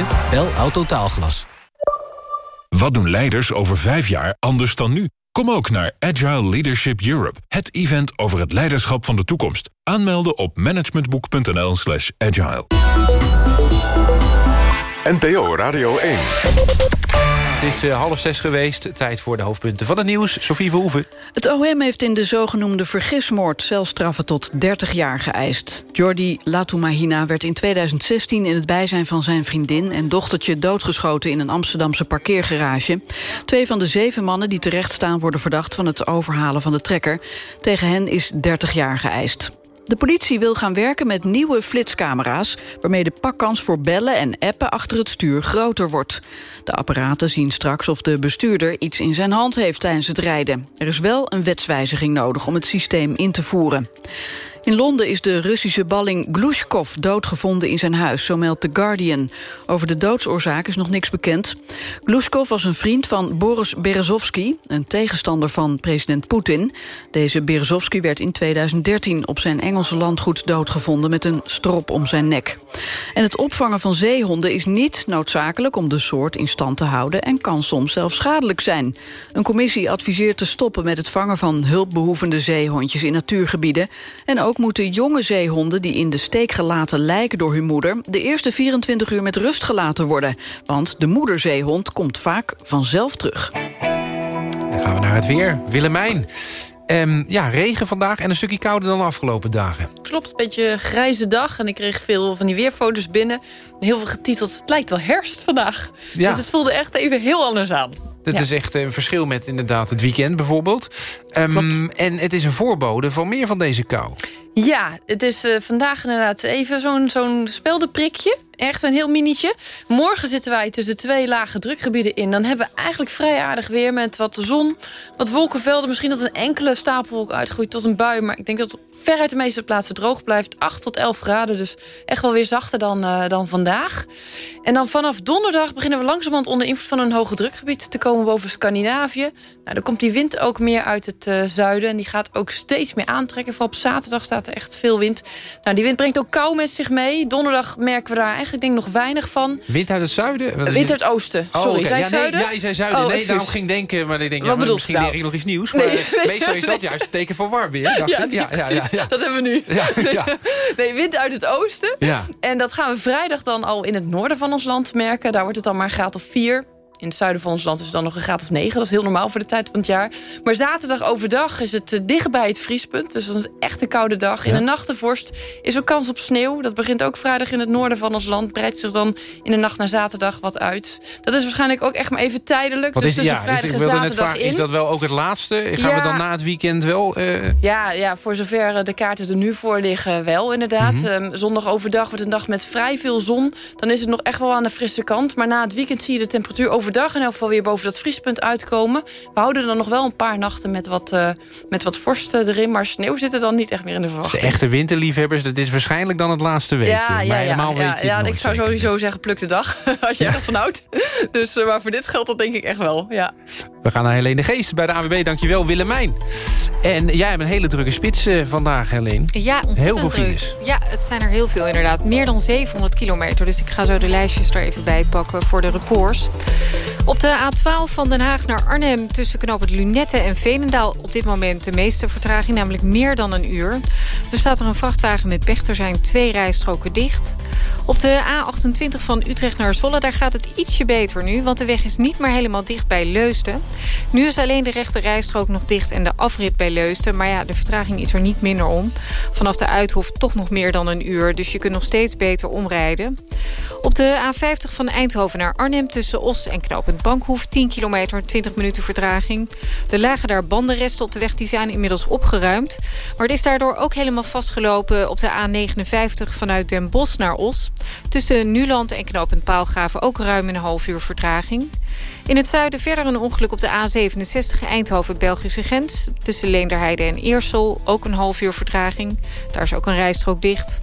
Speaker 35: Stelletje, bel Autotaalglas.
Speaker 1: Wat doen leiders over vijf jaar anders dan nu? Kom ook naar Agile Leadership Europe, het event over het leiderschap van de toekomst. Aanmelden op managementboek.nl slash agile. NPO Radio 1.
Speaker 2: Het is uh, half zes geweest. Tijd voor de hoofdpunten van het nieuws. Sofie Verhoeven.
Speaker 3: Het OM heeft in de zogenoemde vergismoord celstraffen tot 30 jaar geëist. Jordi Latumahina werd in 2016 in het bijzijn van zijn vriendin... en dochtertje doodgeschoten in een Amsterdamse parkeergarage. Twee van de zeven mannen die terecht staan worden verdacht... van het overhalen van de trekker. Tegen hen is 30 jaar geëist. De politie wil gaan werken met nieuwe flitscamera's... waarmee de pakkans voor bellen en appen achter het stuur groter wordt. De apparaten zien straks of de bestuurder iets in zijn hand heeft tijdens het rijden. Er is wel een wetswijziging nodig om het systeem in te voeren. In Londen is de Russische balling Glushkov doodgevonden in zijn huis, zo meldt The Guardian. Over de doodsoorzaak is nog niks bekend. Glushkov was een vriend van Boris Berezovsky, een tegenstander van president Poetin. Deze Berezovsky werd in 2013 op zijn Engelse landgoed doodgevonden met een strop om zijn nek. En het opvangen van zeehonden is niet noodzakelijk om de soort in stand te houden en kan soms zelfs schadelijk zijn. Een commissie adviseert te stoppen met het vangen van hulpbehoevende zeehondjes in natuurgebieden en ook ook moeten jonge zeehonden die in de steek gelaten lijken door hun moeder... de eerste 24 uur met rust gelaten worden. Want de moederzeehond komt vaak vanzelf terug.
Speaker 2: Dan gaan we naar het weer. Willemijn. Um, ja, regen vandaag en een stukje kouder dan de afgelopen dagen.
Speaker 36: Klopt, een beetje grijze dag. En ik kreeg veel van die weerfoto's binnen. Heel veel getiteld, het lijkt wel herfst vandaag. Ja. Dus het voelde echt even heel anders aan.
Speaker 2: Dat
Speaker 36: ja.
Speaker 2: is echt een verschil met inderdaad het weekend bijvoorbeeld. Um, en het is een voorbode van meer van deze kou.
Speaker 36: Ja, het is uh, vandaag inderdaad even zo'n zo'n speldenprikje. Echt een heel minietje. Morgen zitten wij tussen twee lage drukgebieden in. Dan hebben we eigenlijk vrij aardig weer met wat zon, wat wolkenvelden. Misschien dat een enkele stapelwolk uitgroeit tot een bui. Maar ik denk dat veruit de meeste plaatsen droog blijft. 8 tot 11 graden, dus echt wel weer zachter dan, uh, dan vandaag. En dan vanaf donderdag beginnen we langzamerhand onder invloed van een hoge drukgebied te komen boven Scandinavië. Nou, dan komt die wind ook meer uit het uh, zuiden. En die gaat ook steeds meer aantrekken. Vooral op zaterdag staat er echt veel wind. Nou, die wind brengt ook kou met zich mee. Donderdag merken we daar eigenlijk denk nog weinig van.
Speaker 2: Wind uit het zuiden?
Speaker 36: Wind uit het oosten. Sorry,
Speaker 2: oh, okay.
Speaker 36: zei
Speaker 2: ja,
Speaker 36: zuiden?
Speaker 2: Nee, ja, je zei zuiden.
Speaker 36: Oh,
Speaker 2: nee, daarom ging denken, maar ik denk,
Speaker 36: Wat
Speaker 2: ja, misschien
Speaker 36: nou?
Speaker 2: leer ik nog iets nieuws. Maar
Speaker 36: Nee, nee,
Speaker 2: meestal is dat
Speaker 36: nee.
Speaker 2: juist een teken van warm weer.
Speaker 36: Ja,
Speaker 2: ik.
Speaker 36: nee, Dat hebben we nu.
Speaker 2: Ja.
Speaker 36: Nee, wind uit het oosten.
Speaker 2: Ja.
Speaker 36: En dat gaan we vrijdag dan al in het noorden van ons land merken. Daar wordt het dan maar een graad of 4. In het zuiden van ons land is het dan nog een graad of 9. Dat is heel normaal voor de tijd van het jaar. Maar zaterdag overdag is het dicht bij het vriespunt. Dus dat is een echt een koude dag. In de nachtenvorst is ook kans op sneeuw. Dat begint ook vrijdag in het noorden van ons land. Breidt zich dan in de nacht naar zaterdag wat uit. Dat is waarschijnlijk ook echt maar even tijdelijk.
Speaker 2: Wat
Speaker 36: dus
Speaker 2: is,
Speaker 36: tussen
Speaker 2: ja,
Speaker 36: vrijdag en zaterdag
Speaker 2: vragen,
Speaker 36: in.
Speaker 2: is dat wel ook het laatste? Gaan
Speaker 36: Ja.
Speaker 2: we dan na het weekend wel... eh,
Speaker 36: Ja, ja, voor zover eh, de kaarten er nu voor liggen wel inderdaad. Ehm, zondag overdag wordt een dag met vrij veel zon. Dan is het nog echt wel aan de frisse kant. Maar na het weekend zie je de temperatuur overdag... in elk geval weer boven dat vriespunt uitkomen. We houden dan nog wel een paar nachten met wat, eh, met wat vorst eh, erin. Maar sneeuw zit er dan niet echt meer in de
Speaker 2: de
Speaker 36: verwachting.
Speaker 2: echte winterliefhebbers, dat is waarschijnlijk dan het laatste weekje.
Speaker 36: Ja, ja, ja, ja, ja, ik zou
Speaker 2: zeker.
Speaker 36: sowieso zeggen pluk de dag. Als je ergens van houdt. Dus, eh, maar voor dit geldt dat denk ik echt wel. Ja.
Speaker 2: We gaan naar Helene Geest bij de AWB. Dankjewel, Willemijn. En jij hebt een hele drukke spits vandaag, Helene.
Speaker 6: Ja, ontzettend
Speaker 2: Heel veel
Speaker 6: druk.
Speaker 2: files.
Speaker 6: Ja, het zijn er heel veel inderdaad. Meer dan 700 kilometer. Dus ik ga zo de lijstjes er even bij pakken voor de reports. Op de A12 van Den Haag naar Arnhem... tussen knoop het Lunette en Veenendaal... op dit moment de meeste vertraging, namelijk meer dan een uur. Er staat er een vrachtwagen met pech. Er zijn twee rijstroken dicht. Op de A28 van Utrecht naar Zwolle... daar gaat het ietsje beter nu... want de weg is niet meer helemaal dicht bij Leusden. Nu is alleen de rechte rijstrook nog dicht... en de afrit bij Leusden. Maar ja, de vertraging is er niet minder om. Vanaf de Uithof toch nog meer dan een uur... dus je kunt nog steeds beter omrijden. Op de A50 van Eindhoven naar Arnhem... tussen Os en knooppunt Bankhoef... 10 kilometer, 20 minuten vertraging. Er lagen daar bandenresten op de weg... die zijn inmiddels opgeruimd. Maar het is daardoor ook helemaal vastgelopen... op de A59 vanuit Den Bosch naar Os. Tussen Nuland en knooppunt Paalgraven... ook ruim een half uur vertraging. In het zuiden verder een ongeluk op de A67 Eindhoven-Belgische grens. Tussen Leenderheide en Eersel ook een half uur vertraging. Daar is ook een rijstrook dicht.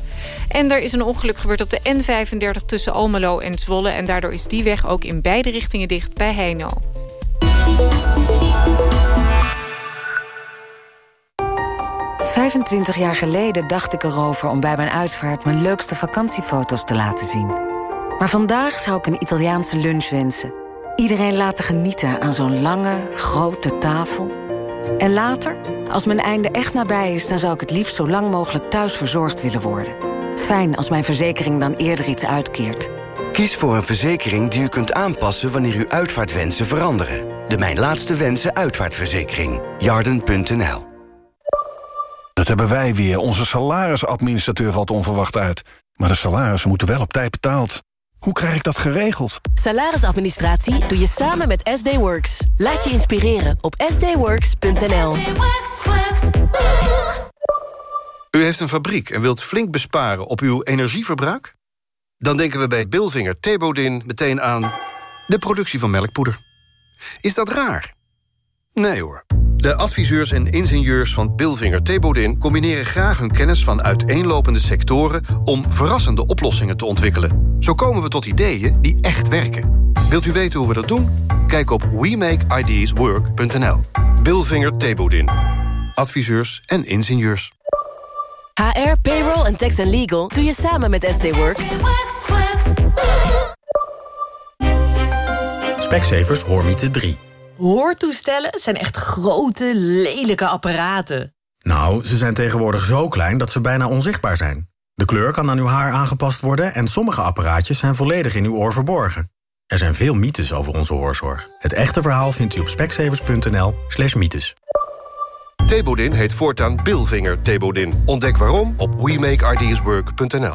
Speaker 6: En er is een ongeluk gebeurd op de N35 tussen Almelo en Zwolle. En daardoor is die weg ook in beide richtingen dicht bij Heino.
Speaker 37: « 25 jaar geleden dacht ik erover om bij mijn uitvaart... mijn leukste vakantiefoto's te laten zien. Maar vandaag zou ik een Italiaanse lunch wensen. Iedereen laten genieten aan zo'n lange, grote tafel. En later, als mijn einde echt nabij is... dan zou ik het liefst zo lang mogelijk thuis verzorgd willen worden. Fijn als mijn verzekering dan eerder iets uitkeert.
Speaker 38: Kies voor een verzekering die u kunt aanpassen wanneer uw uitvaartwensen veranderen. De Mijn Laatste Wensen uitvaartverzekering. Jarden.nl
Speaker 39: Dat hebben wij weer. Onze salarisadministrateur valt onverwacht uit. Maar de salarissen moeten wel op tijd betaald. Hoe krijg ik dat geregeld?
Speaker 40: Salarisadministratie doe je samen met SD Works. Laat je inspireren op sdworks.nl.
Speaker 41: U heeft een fabriek en wilt flink besparen op uw energieverbruik? Dan denken we bij Bilvinger Thebodin meteen aan de productie van melkpoeder. Is dat raar? Nee hoor. De adviseurs en ingenieurs van Bilvinger Thebodin... combineren graag hun kennis van uiteenlopende sectoren... om verrassende oplossingen te ontwikkelen. Zo komen we tot ideeën die echt werken. Wilt u weten hoe we dat doen? Kijk op WeMakeIdeasWork.nl. Bilvinger Thebodin. Adviseurs en ingenieurs.
Speaker 40: HR, payroll en tax and legal doe je samen met SD Works.
Speaker 42: Specsavers Hoormiete 3.
Speaker 43: Hoortoestellen zijn echt grote, lelijke apparaten.
Speaker 42: Nou, ze zijn tegenwoordig zo klein dat ze bijna onzichtbaar zijn. De kleur kan aan uw haar aangepast worden... en sommige apparaatjes zijn volledig in uw oor verborgen. Er zijn veel mythes over onze hoorzorg. Het echte verhaal vindt u op specsavers.nl slash mythes.
Speaker 41: Thebodin heet voortaan Bilvinger Thebodin. Ontdek waarom op WeMakeIdeasWork.nl.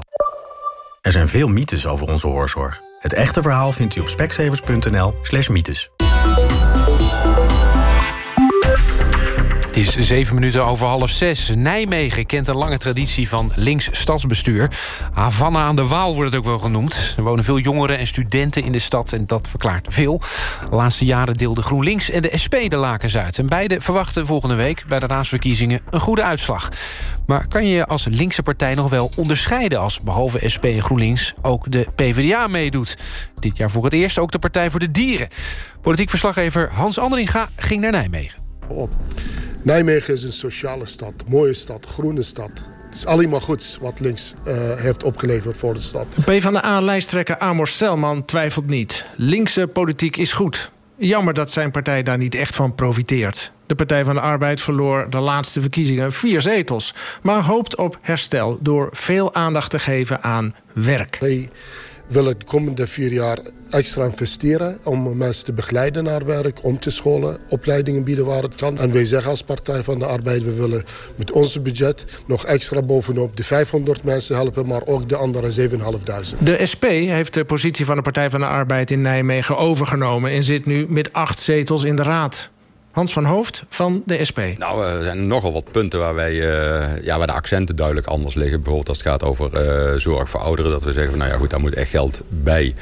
Speaker 42: Er zijn veel mythes over onze hoorzorg. Het echte verhaal vindt u op specsavers.nl slash mythes.
Speaker 2: Het is zeven minuten over half zes. Nijmegen kent een lange traditie van links stadsbestuur. Havana aan de Waal wordt het ook wel genoemd. Er wonen veel jongeren en studenten in de stad en dat verklaart veel. De laatste jaren deelden GroenLinks en de SP de lakens uit. En beide verwachten volgende week bij de raadsverkiezingen een goede uitslag. Maar kan je als linkse partij nog wel onderscheiden... als behalve SP en GroenLinks ook de PvdA meedoet? Dit jaar voor het eerst ook de Partij voor de Dieren. Politiek verslaggever Hans Andringa ging naar Nijmegen.
Speaker 44: Nijmegen is een sociale stad, mooie stad, groene stad. Het is alleen maar goed wat links uh, heeft opgeleverd voor de stad.
Speaker 45: PvdA-lijsttrekker Amor Selman twijfelt niet. Linkse politiek is goed. Jammer dat zijn partij daar niet echt van profiteert. De Partij van de Arbeid verloor de laatste verkiezingen vier zetels... maar hoopt op herstel door veel aandacht te geven aan werk.
Speaker 44: Willen de komende vier jaar extra investeren... om mensen te begeleiden naar werk, om te scholen, opleidingen bieden waar het kan. En wij zeggen als Partij van de Arbeid... we willen met ons budget nog extra bovenop de 500 mensen helpen... maar ook de andere 7.500.
Speaker 45: De SP heeft de positie van de Partij van de Arbeid in Nijmegen overgenomen... en zit nu met acht zetels in de raad. Hans van Hoofd van de SP.
Speaker 46: Nou, er zijn nogal wat punten waar, wij, uh, ja, waar de accenten duidelijk anders liggen. Bijvoorbeeld als het gaat over uh, zorg voor ouderen. Dat we zeggen, van, nou ja goed, daar moet echt geld bij.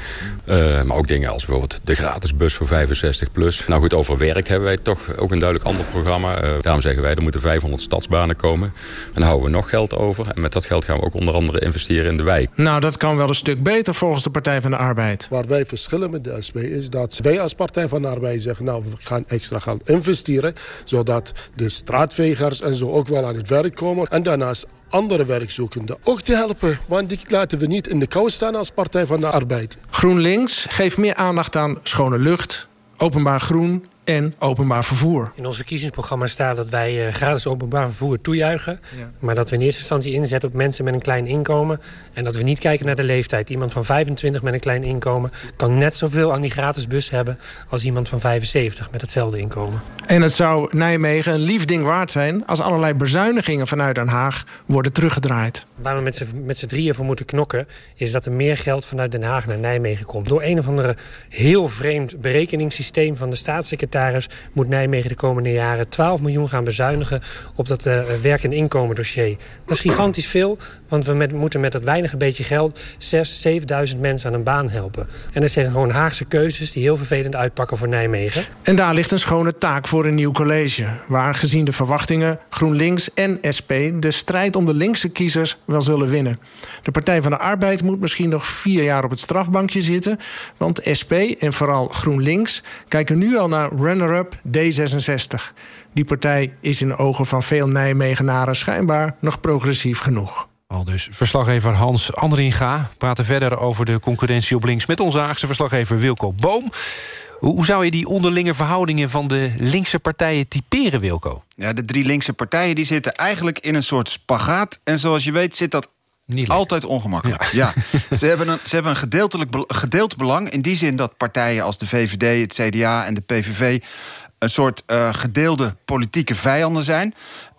Speaker 46: Uh, maar ook dingen als bijvoorbeeld de gratis bus voor 65 plus. Nou goed, over werk hebben wij toch ook een duidelijk ander programma. daarom zeggen wij, er moeten 500 stadsbanen komen. En dan houden we nog geld over. En met dat geld gaan we ook onder andere investeren in de wijk.
Speaker 45: Nou, dat kan wel een stuk beter volgens de Partij van de Arbeid.
Speaker 44: Waar wij verschillen met de SP is dat wij als Partij van de Arbeid zeggen... nou, we gaan extra geld investeren investeren. Zodat de straatvegers en zo ook wel aan het werk komen. En daarnaast andere werkzoekenden ook te helpen. Want die laten we niet in de kou staan als Partij van de Arbeid.
Speaker 45: GroenLinks geeft meer aandacht aan schone lucht, openbaar groen en openbaar vervoer.
Speaker 47: In ons verkiezingsprogramma staat dat wij uh, gratis openbaar vervoer toejuichen. Ja. Maar dat we in eerste instantie inzetten op mensen met een klein inkomen. En dat we niet kijken naar de leeftijd. Iemand van 25 met een klein inkomen kan net zoveel aan die gratis bus hebben... als iemand van 75 met hetzelfde inkomen.
Speaker 45: En het zou Nijmegen een lief ding waard zijn... als allerlei bezuinigingen vanuit Den Haag worden teruggedraaid.
Speaker 47: Waar we met z'n drieën voor moeten knokken... is dat er meer geld vanuit Den Haag naar Nijmegen komt. Door een of andere heel vreemd berekeningssysteem van de staatssecretaris moet Nijmegen de komende jaren 12 miljoen gaan bezuinigen op dat uh, werk- en inkomen dossier. Dat is gigantisch veel, want we moeten met dat weinige beetje geld 6.000, 7.000 mensen aan een baan helpen. En dat zijn gewoon Haagse keuzes die heel vervelend uitpakken voor Nijmegen.
Speaker 45: En daar ligt een schone taak voor een nieuw college. Waar gezien de verwachtingen GroenLinks en SP de strijd om de linkse kiezers wel zullen winnen. De Partij van de Arbeid moet misschien nog vier jaar op het strafbankje zitten. Want SP en vooral GroenLinks kijken nu al naar runner-up D66. Die partij is in de ogen van veel Nijmegenaren schijnbaar nog progressief genoeg.
Speaker 2: Al dus verslaggever Hans Andringa praten verder over de concurrentie op links... met onze Haagse verslaggever Wilco Boom. Hoe zou je die onderlinge verhoudingen van de linkse partijen typeren, Wilco?
Speaker 48: Ja, de drie linkse partijen die zitten eigenlijk in een soort spagaat. En zoals je weet zit dat altijd ongemakkelijk. Ja. ze, hebben een, ze hebben een gedeeltelijk, gedeeld belang. In die zin dat partijen als de VVD, het CDA en de PVV... een soort uh, gedeelde politieke vijanden zijn.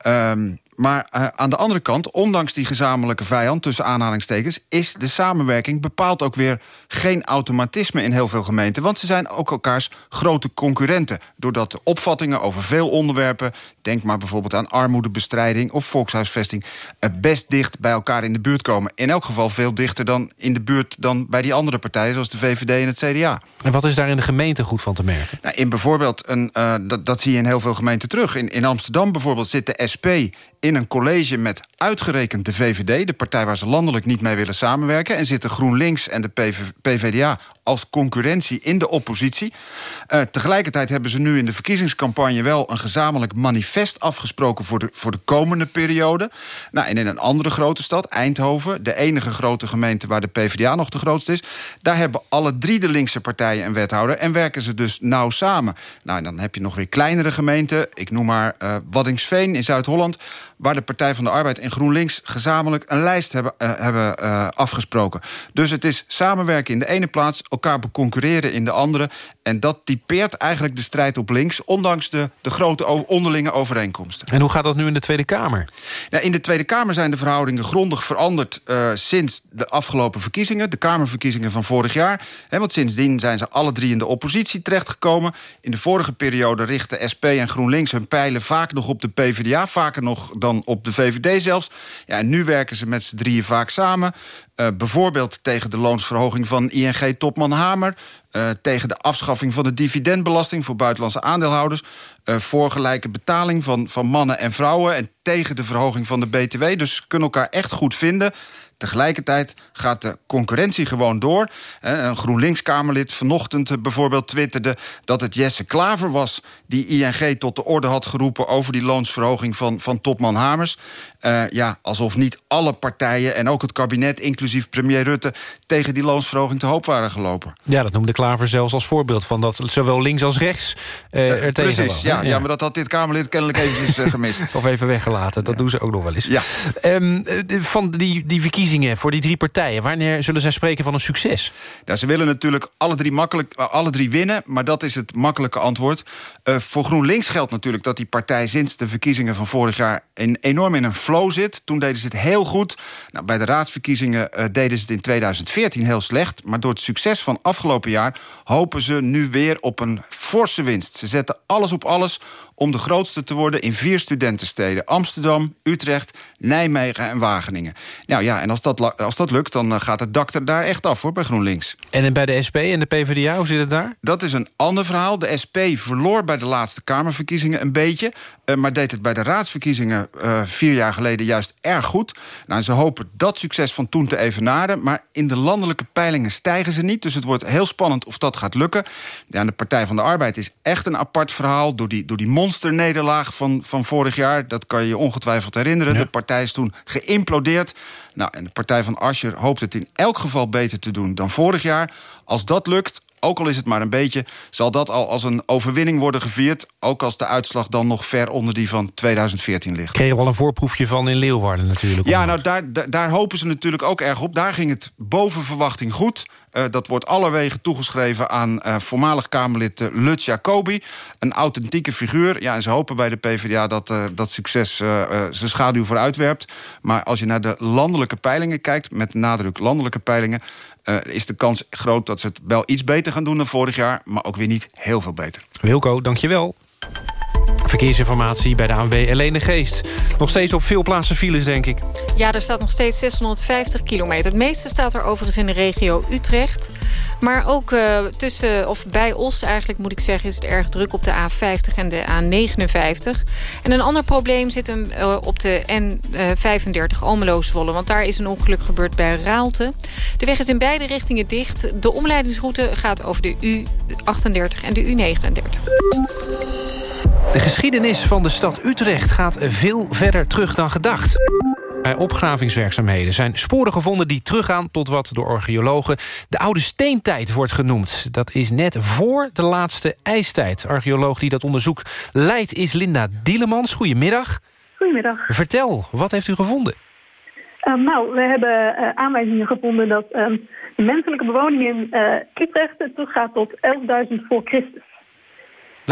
Speaker 48: Um, maar uh, aan de andere kant, ondanks die gezamenlijke vijand... tussen aanhalingstekens, is de samenwerking bepaald ook weer... geen automatisme in heel veel gemeenten. Want ze zijn ook elkaars grote concurrenten. Doordat de opvattingen over veel onderwerpen... denk maar bijvoorbeeld aan armoedebestrijding of volkshuisvesting... Uh, best dicht bij elkaar in de buurt komen. In elk geval veel dichter dan in de buurt dan bij die andere partijen... zoals de VVD en het CDA.
Speaker 2: En wat is daar in de gemeente goed van te merken?
Speaker 48: Nou, in bijvoorbeeld, een, uh, dat, dat zie je in heel veel gemeenten terug. In, in Amsterdam bijvoorbeeld zit de SP in een college met uitgerekend de VVD... de partij waar ze landelijk niet mee willen samenwerken... en zitten GroenLinks en de PV, PVDA als concurrentie in de oppositie. Uh, tegelijkertijd hebben ze nu in de verkiezingscampagne... wel een gezamenlijk manifest afgesproken voor de, voor de komende periode. Nou, en in een andere grote stad, Eindhoven... de enige grote gemeente waar de PvdA nog de grootste is... daar hebben alle drie de linkse partijen een wethouder... en werken ze dus nauw samen. Nou, dan heb je nog weer kleinere gemeenten. Ik noem maar uh, Waddingsveen in Zuid-Holland waar de Partij van de Arbeid en GroenLinks gezamenlijk een lijst hebben, uh, hebben afgesproken. Dus het is samenwerken in de ene plaats, elkaar beconcurreren in de andere. En dat typeert eigenlijk de strijd op links... ondanks de, de grote onderlinge overeenkomsten.
Speaker 2: En hoe gaat dat nu in de Tweede Kamer?
Speaker 48: In de Tweede Kamer zijn de verhoudingen grondig veranderd... Uh, sinds de afgelopen verkiezingen, de Kamerverkiezingen van vorig jaar. He, want sindsdien zijn ze alle drie in de oppositie terechtgekomen. In de vorige periode richten SP en GroenLinks hun pijlen vaak nog op de PvdA... vaker nog dan op de VVD zelfs. Ja, en nu werken ze met z'n drieën vaak samen. Uh, bijvoorbeeld tegen de loonsverhoging van ING-topman Hamer... Uh, tegen de afschaffing van de dividendbelasting voor buitenlandse aandeelhouders... Uh, voor gelijke betaling van, van mannen en vrouwen... en tegen de verhoging van de BTW. Dus ze kunnen elkaar echt goed vinden. Tegelijkertijd gaat de concurrentie gewoon door. Een GroenLinks-Kamerlid vanochtend bijvoorbeeld twitterde... dat het Jesse Klaver was die ING tot de orde had geroepen... over die loonsverhoging van, van topman Hamers. Uh, ja, alsof niet alle partijen en ook het kabinet... inclusief premier Rutte tegen die loonsverhoging te hoop waren gelopen.
Speaker 2: Ja, dat noemde Klaver zelfs als voorbeeld van dat zowel links als rechts uh, er tegen
Speaker 48: Precies, ja, ja. ja, maar dat had dit Kamerlid kennelijk eventjes gemist.
Speaker 2: of even weggelaten, dat doen ze ook nog wel eens. Ja. Um, van die, die verkiezingen voor die drie partijen... wanneer zullen zij spreken van een succes?
Speaker 48: Ja, ze willen natuurlijk alle drie, makkelijk, alle drie winnen... maar dat is het makkelijke antwoord. Uh, voor GroenLinks geldt natuurlijk dat die partij... sinds de verkiezingen van vorig jaar in, enorm in een flow zit. Toen deden ze het heel goed. Nou, bij de raadsverkiezingen uh, deden ze het in 2014 heel slecht. Maar door het succes van afgelopen jaar... hopen ze nu weer op een forse winst. Ze zetten alles op alles om de grootste te worden in vier studentensteden. Amsterdam, Utrecht, Nijmegen en Wageningen. Nou ja, en als dat, als dat lukt, dan eh, gaat het dak er daar echt af hoor, bij GroenLinks.
Speaker 2: En bij de SP en de PvdA, hoe zit het daar?
Speaker 48: Dat is een ander verhaal. De SP verloor bij de laatste Kamerverkiezingen een beetje... Uh, maar deed het bij de raadsverkiezingen uh, vier jaar geleden juist erg goed. Nou, ze hopen dat succes van toen te evenaren... maar in de landelijke peilingen stijgen ze niet. Dus het wordt heel spannend of dat gaat lukken. Ja, de Partij van de Arbeid is echt een apart verhaal... door die, door die monsternederlaag van, van vorig jaar. Dat kan je je ongetwijfeld herinneren. De partij is toen geïmplodeerd. Nou, en de partij van Ascher hoopt het in elk geval beter te doen dan vorig jaar. Als dat lukt, ook al is het maar een beetje... zal dat al als een overwinning worden gevierd... ook als de uitslag dan nog ver onder die van 2014 ligt.
Speaker 2: Kreeg je wel een voorproefje van in Leeuwarden natuurlijk.
Speaker 48: Ja, nou daar, daar, daar, hopen ze natuurlijk ook erg op. Daar ging het boven verwachting goed. Uh, dat wordt allerwege toegeschreven aan uh, voormalig Kamerlid uh, Lut Jacobi. Een authentieke figuur. Ja, en ze hopen bij de PvdA dat dat succes zijn schaduw vooruitwerpt. Maar als je naar de landelijke peilingen kijkt... met nadruk landelijke peilingen... Uh, is de kans groot dat ze het wel iets beter gaan doen dan vorig jaar... maar ook weer niet heel veel beter.
Speaker 2: Wilco, dankjewel. Verkeersinformatie bij de ANW Helene Geest. Nog steeds op veel plaatsen files, denk ik.
Speaker 6: Ja, er staat nog steeds 650 kilometer. Het meeste staat er overigens in de regio Utrecht. Maar ook uh, tussen, of bij Os eigenlijk moet ik zeggen... is het erg druk op de A50 en de A59. En een ander probleem zit hem uh, op de N35 Almelo-Zwolle. Want daar is een ongeluk gebeurd bij Raalte. De weg is in beide richtingen dicht. De omleidingsroute gaat over de U38 en de U39.
Speaker 2: De geschiedenis van de stad Utrecht gaat veel verder terug dan gedacht. Bij opgravingswerkzaamheden zijn sporen gevonden die teruggaan... tot wat door archeologen de oude steentijd wordt genoemd. Dat is net voor de laatste ijstijd. Archeoloog die dat onderzoek leidt is Linda Dielemans. Goedemiddag.
Speaker 49: Goedemiddag.
Speaker 2: Vertel, wat heeft u gevonden?
Speaker 49: Uh, nou, we hebben uh, aanwijzingen gevonden dat uh, de menselijke bewoning in uh, Utrecht teruggaat tot 11.000 voor Christus.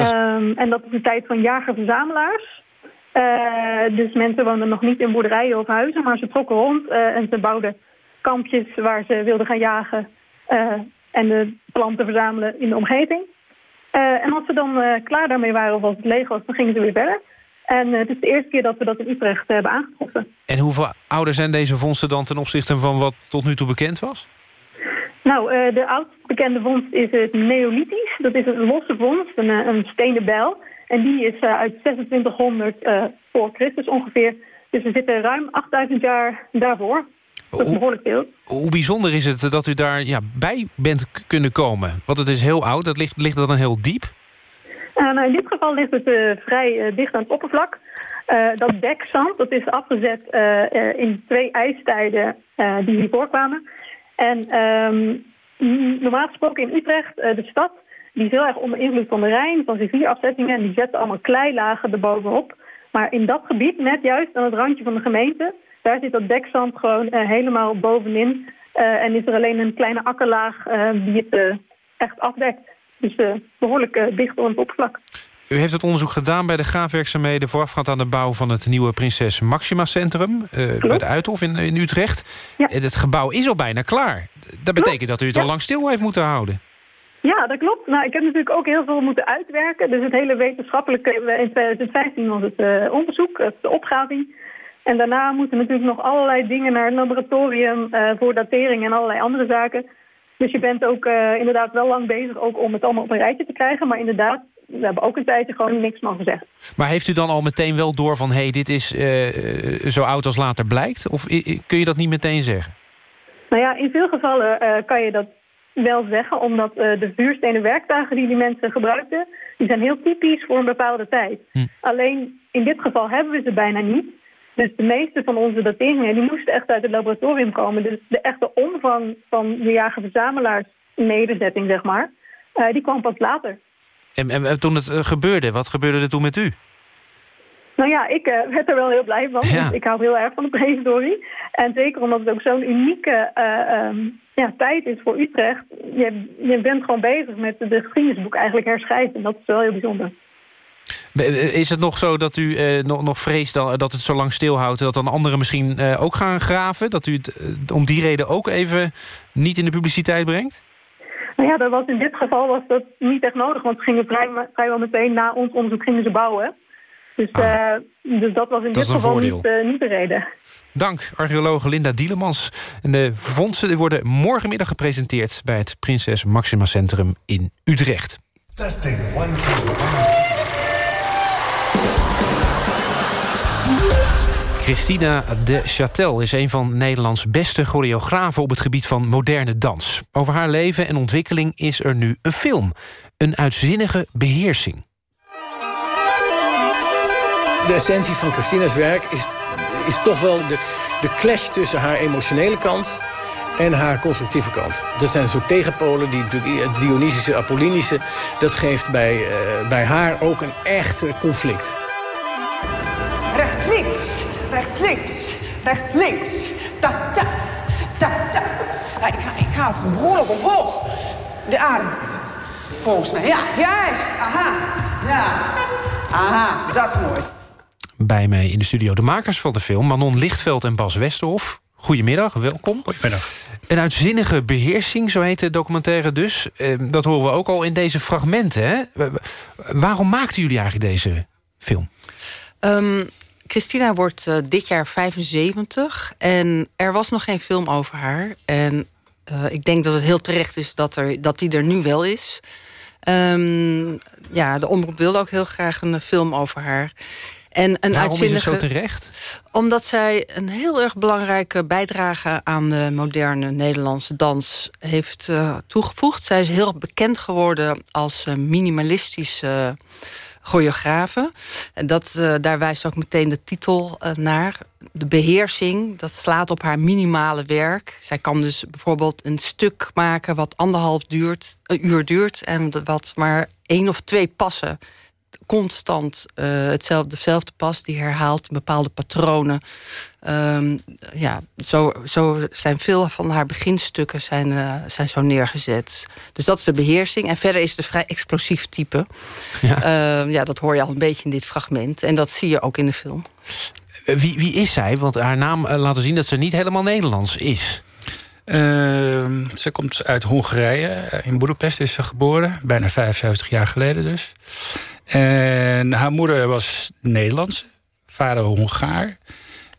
Speaker 49: Dus... Um, en dat is de tijd van jager-verzamelaars. Uh, dus mensen woonden nog niet in boerderijen of huizen, maar ze trokken rond uh, en ze bouwden kampjes waar ze wilden gaan jagen uh, en de planten verzamelen in de omgeving. en als ze dan klaar daarmee waren of als het leeg was, dan gingen ze weer verder. En het is de eerste keer dat we dat in Utrecht hebben aangetroffen.
Speaker 2: En hoeveel ouder zijn deze vondsten dan ten opzichte van wat tot nu toe bekend was?
Speaker 49: Nou, uh, de oudst bekende vondst is het Neolithisch. Dat is een losse vondst, een, een stenen bijl. En die is uh, uit 2600 uh, voor Christus ongeveer. Dus we zitten ruim 8000 jaar daarvoor. Dat is behoorlijk veel.
Speaker 2: Hoe bijzonder is het dat u daar ja, bij bent kunnen komen? Want het is heel oud. Dat ligt, ligt dat dan heel diep?
Speaker 49: nou, in dit geval ligt het vrij dicht aan het oppervlak. dat dekzand dat is afgezet in twee ijstijden die hier voorkwamen. En um, normaal gesproken in Utrecht, uh, de stad, die is heel erg onder invloed van de Rijn, van rivierafzettingen. En die zetten allemaal kleilagen erbovenop. Maar in dat gebied, net juist aan het randje van de gemeente, daar zit dat dekzand gewoon uh, helemaal bovenin. Uh, en is er alleen een kleine akkerlaag die het echt afdekt. Dus behoorlijk dicht onder het oppervlak.
Speaker 2: U heeft het onderzoek gedaan bij de graafwerkzaamheden... voorafgaand aan de bouw van het nieuwe Prinses Maxima Centrum... Uh, bij de Uithof in, in Utrecht. Ja. Het gebouw is al bijna klaar. Dat betekent dat u het al lang stil heeft moeten houden.
Speaker 49: Ja, dat klopt. Nou, ik heb natuurlijk ook heel veel moeten uitwerken. Dus het hele wetenschappelijke... In 2015 was het uh, onderzoek, de opgraving. En daarna moeten natuurlijk nog allerlei dingen naar het laboratorium... Uh, voor datering en allerlei andere zaken... Dus je bent ook uh, inderdaad wel lang bezig ook om het allemaal op een rijtje te krijgen. Maar inderdaad, we hebben ook een tijdje gewoon niks mogen zeggen.
Speaker 2: Maar heeft u dan al meteen wel door van... hé, hey, dit is uh, zo oud als later blijkt? Of kun je dat niet meteen zeggen?
Speaker 49: Nou ja, in veel gevallen uh, kan je dat wel zeggen... omdat de vuurstenen werktuigen die die mensen gebruikten... die zijn heel typisch voor een bepaalde tijd. Hm. Alleen in dit geval hebben we ze bijna niet... Dus de meeste van onze dateringen die moesten echt uit het laboratorium komen. Dus de echte omvang van de jager-verzamelaars nederzetting, zeg maar, die kwam pas later.
Speaker 2: En, en, en toen het gebeurde, wat gebeurde er toen met u?
Speaker 49: Nou ja, ik uh, werd er wel heel blij van. Ja. Ik hou heel erg van de prehistorie. En zeker omdat het ook zo'n unieke uh, um, ja, tijd is voor Utrecht. Je, je bent gewoon bezig met de geschiedenisboek eigenlijk herschrijven. En dat is wel heel bijzonder.
Speaker 2: Is het nog zo dat u uh, nog, nog vreest dat het zo lang stilhoudt... dat dan anderen misschien ook gaan graven? Dat u het om die reden ook even niet in de publiciteit brengt?
Speaker 49: Nou ja, dat was in dit geval was dat niet echt nodig. Want ze gingen vrij, vrijwel meteen na ons onderzoek gingen ze bouwen. Dus, ah, dus dat was in dit geval niet, niet, de reden.
Speaker 2: Dank, archeologe Linda Dielemans. En de vondsten worden morgenmiddag gepresenteerd... bij het Prinses Maxima Centrum in Utrecht. Testing, one, two, Christina de Châtel is een van Nederlands beste choreografen... op het gebied van moderne dans. Over haar leven en ontwikkeling is er nu een film. Een uitzinnige beheersing.
Speaker 50: De essentie van Christina's werk is, is toch wel de, de clash tussen haar emotionele kant en haar constructieve kant. Dat zijn soort tegenpolen, die Dionysische, Apollinische. Dat geeft bij, uh, bij haar ook een echt conflict.
Speaker 51: Rechts, links, rechts, links, rechts, links. Ta, ta, ta, ta. Ja, ik, ga, ik ga behoorlijk omhoog. De adem. Volgens mij. Ja, juist. Aha. Ja. Aha, dat is mooi.
Speaker 2: Bij mij in de studio de makers van de film... Manon Lichtveld en Bas Westerhof. Goedemiddag, welkom.
Speaker 52: Goedemiddag.
Speaker 2: Een uitzinnige beheersing, zo heet de documentaire dus. Dat horen we ook al in deze fragmenten. Hè? Waarom maakten jullie eigenlijk deze film?
Speaker 43: Um, Christina wordt uh, dit jaar 75 en er was nog geen film over haar. En uh, ik denk dat het heel terecht is dat, er, dat die er nu wel is. Um, ja, de omroep wilde ook heel graag een film over haar. En een
Speaker 2: Waarom
Speaker 43: uitzinnige,
Speaker 2: is het zo terecht?
Speaker 43: Omdat zij een heel erg belangrijke bijdrage... aan de moderne Nederlandse dans heeft uh, toegevoegd. Zij is heel bekend geworden als minimalistische choreografen. En dat, uh, daar wijst ook meteen de titel uh, naar. De beheersing, dat slaat op haar minimale werk. Zij kan dus bijvoorbeeld een stuk maken wat anderhalf duurt, een uur duurt... en wat maar één of twee passen constant uh, hetzelfde, dezelfde pas, die herhaalt bepaalde patronen. Um, ja, zo, zo zijn veel van haar beginstukken zijn, uh, zijn zo neergezet. Dus dat is de beheersing. En verder is het een vrij explosief type. Ja. Uh, ja, dat hoor je al een beetje in dit fragment. En dat zie je ook in de film.
Speaker 2: Wie, wie is zij? Want haar naam uh, laat zien dat ze niet helemaal Nederlands is.
Speaker 52: Ehm, ze komt uit Hongarije. In Budapest is ze geboren. Bijna 75 jaar geleden dus. En haar moeder was Nederlands, vader Hongaar.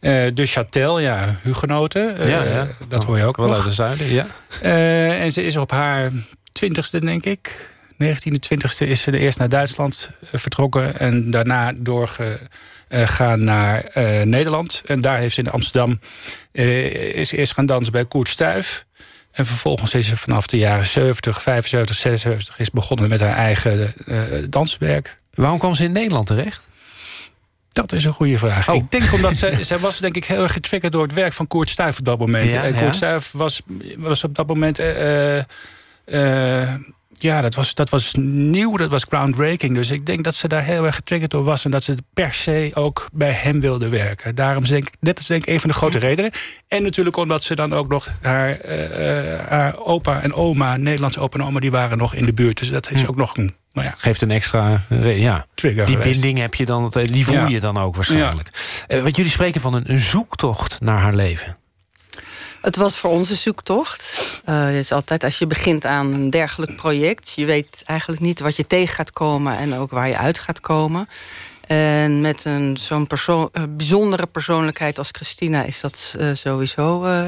Speaker 52: Uh, de Châtel, ja, hugenoten. Uh, ja, ja, Dat hoor je ook
Speaker 2: wel
Speaker 52: nog.
Speaker 2: uit de zuiden, ja.
Speaker 52: Uh, en ze is op haar twintigste, denk ik. 19e, 20e is ze eerst naar Duitsland vertrokken. En daarna doorgegaan naar Nederland. En daar heeft ze in Amsterdam... is eerst gaan dansen bij Koert Stuyf. En vervolgens is ze vanaf de jaren 70, 75, 76... is begonnen met haar eigen danswerk.
Speaker 2: Waarom kwam ze in Nederland terecht?
Speaker 52: Dat is een goede vraag.
Speaker 2: Oh.
Speaker 52: Ik denk omdat zij, zij was denk ik heel erg getriggerd door het werk van Koert Stuyf op dat moment.
Speaker 2: Ja,
Speaker 52: en Koert
Speaker 2: ja.
Speaker 52: Stuyf was, was op dat moment... Uh, uh, ja, dat was, dat was nieuw, dat was groundbreaking. Dus ik denk dat ze daar heel erg getriggerd door was... en dat ze per se ook bij hem wilde werken. Daarom denk ik, dit is denk ik een van de grote redenen. En natuurlijk omdat ze dan ook nog haar, uh, haar opa en oma... Nederlandse opa en oma, die waren nog in de buurt. Dus dat is ook nog een nou ja,
Speaker 2: geeft een extra ja,
Speaker 52: trigger.
Speaker 2: Die
Speaker 52: geweest.
Speaker 2: binding heb je dan, die voel je ja. dan ook waarschijnlijk. Ja. Uh, want jullie spreken van een, een, zoektocht naar haar leven.
Speaker 43: Het was voor ons een zoektocht. Uh, het is altijd als je begint aan een dergelijk project, je weet eigenlijk niet wat je tegen gaat komen en ook waar je uit gaat komen. En met een zo'n persoon, bijzondere persoonlijkheid als Christina is dat uh, sowieso uh,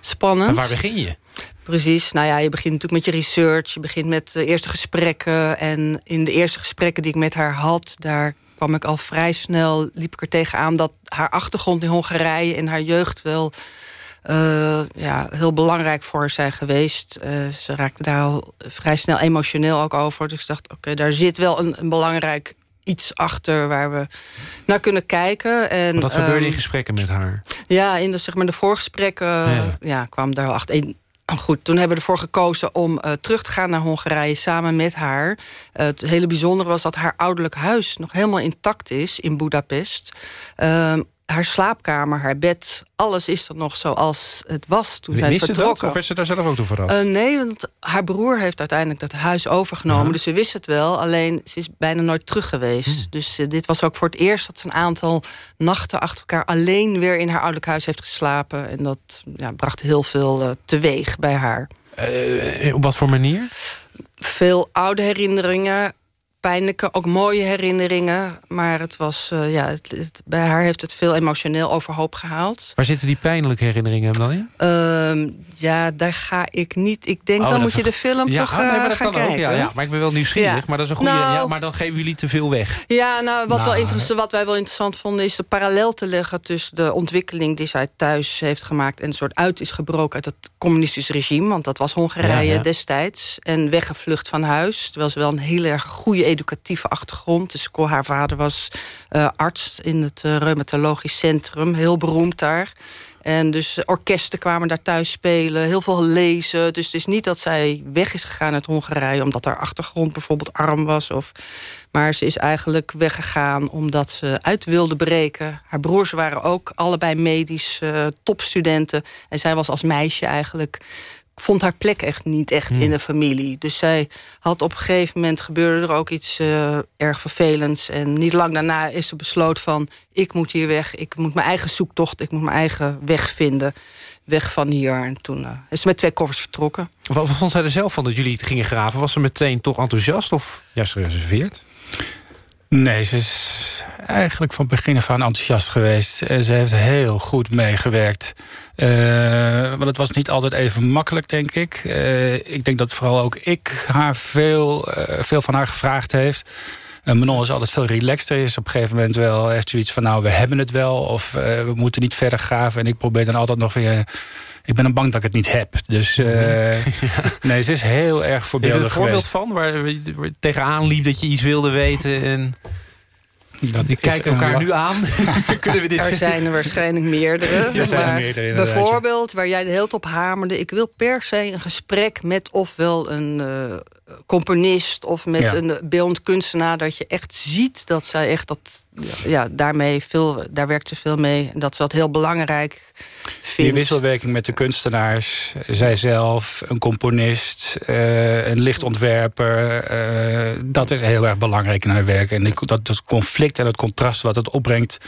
Speaker 43: spannend.
Speaker 2: En waar begin je?
Speaker 43: Precies. Nou ja, je begint natuurlijk met je research. Je begint met de eerste gesprekken. En in de eerste gesprekken die ik met haar had... daar kwam ik al vrij snel, liep ik er tegenaan... dat haar achtergrond in Hongarije en haar jeugd wel... Uh, ja, heel belangrijk voor haar zijn geweest. Uh, ze raakte daar al vrij snel emotioneel ook over. Dus ik dacht, oké, okay, daar zit wel een, een belangrijk iets achter waar we naar kunnen kijken. En,
Speaker 2: Wat gebeurde in
Speaker 43: ehm,
Speaker 2: gesprekken met haar?
Speaker 43: Ja, in de, zeg maar, de voorgesprekken ja. ja kwam daar achter. Een, Goed, toen hebben we ervoor gekozen om uh, terug te gaan naar Hongarije samen met haar. Uh, het hele bijzondere was dat haar ouderlijk huis nog helemaal intact is in Budapest. Uh, haar slaapkamer, haar bed, alles is er nog zoals het was toen zij vertrokken.
Speaker 2: Dat, of werd ze daar zelf ook toe verrast?
Speaker 43: Uh, nee, want haar broer heeft uiteindelijk dat huis overgenomen. Dus ze wist het wel, alleen ze is bijna nooit terug geweest. Hmm. Dus uh, dit was ook voor het eerst dat ze een aantal nachten achter elkaar... alleen weer in haar ouderlijk huis heeft geslapen. En dat ja, bracht heel veel uh, teweeg bij haar.
Speaker 2: op wat voor manier?
Speaker 43: Veel oude herinneringen, pijnlijke, ook mooie herinneringen. Maar het was, uh, ja, het, het, bij haar heeft het veel emotioneel overhoop gehaald.
Speaker 2: Waar zitten die pijnlijke herinneringen dan in?
Speaker 43: Uh, ja, daar ga ik niet. Ik denk, oh, dan moet je de film
Speaker 2: ja,
Speaker 43: toch
Speaker 2: oh, nee, maar dat
Speaker 43: gaan
Speaker 2: kan
Speaker 43: kijken.
Speaker 2: Ook, ja, ja, maar ik ben wel nieuwsgierig.
Speaker 43: Ja.
Speaker 2: Maar dat is een goede.
Speaker 43: Nou,
Speaker 2: ja, maar dan geven jullie te veel weg.
Speaker 43: Ja, nou, wat,
Speaker 2: Nou,
Speaker 43: wel interessant, wat wij wel interessant vonden... is de parallel te leggen tussen de ontwikkeling... die zij thuis heeft gemaakt... en een soort uit is gebroken uit het communistisch regime. Want dat was Hongarije destijds. En weggevlucht van huis. Terwijl ze wel een heel erg goede educatieve achtergrond. Dus haar vader was eh, arts in het eh, reumatologisch centrum. Heel beroemd daar. En dus orkesten kwamen daar thuis spelen, heel veel lezen. Dus het is niet dat zij weg is gegaan uit Hongarije... omdat haar achtergrond bijvoorbeeld arm was. Of, maar ze is eigenlijk weggegaan omdat ze uit wilde breken. Haar broers waren ook allebei medisch eh, topstudenten. En zij was als meisje eigenlijk vond haar plek echt niet echt in de familie. Dus zij had op een gegeven moment gebeurde er ook iets uh, erg vervelends. En niet lang daarna is ze besloten van... ik moet hier weg, ik moet mijn eigen zoektocht... ik moet mijn eigen weg vinden, weg van hier. En toen uh, is ze met twee koffers vertrokken.
Speaker 2: Wat, vond zij er zelf van dat jullie gingen graven? Was ze meteen toch enthousiast of juist gereserveerd?
Speaker 52: Nee, ze is eigenlijk van begin af aan enthousiast geweest. En ze heeft heel goed meegewerkt. Uh, want het was niet altijd even makkelijk, denk ik. Uh, ik denk dat vooral ook ik haar veel, veel van haar gevraagd heeft. Uh, Manon is altijd veel relaxter. Is op een gegeven moment wel echt zoiets van... nou, we hebben het wel of we moeten niet verder graven. En ik probeer dan altijd nog weer... Ik ben dan bang dat ik het niet heb. Dus uh, ja. nee, ze is heel erg voorbeeldig
Speaker 2: geweest. Heb je een voorbeeld van waar je tegenaan liep dat je iets wilde weten... en dat die kijken elkaar nu aan. Kunnen we dit
Speaker 43: er
Speaker 2: zeggen?
Speaker 43: zijn er waarschijnlijk meerdere.
Speaker 52: er zijn
Speaker 43: maar
Speaker 52: meerdere
Speaker 43: bijvoorbeeld, waar jij de hele op hamerde... ik wil per se een gesprek met ofwel een uh, componist... of met ja. een beeldend kunstenaar... dat je echt ziet dat zij echt dat... Ja, daarmee veel, daar werkt ze veel mee. En dat ze dat heel belangrijk vindt.
Speaker 52: Die wisselwerking met de kunstenaars. Zijzelf, een componist, uh, een lichtontwerper. Uh, dat is heel erg belangrijk in haar werk. En dat, dat conflict en het contrast wat het opbrengt...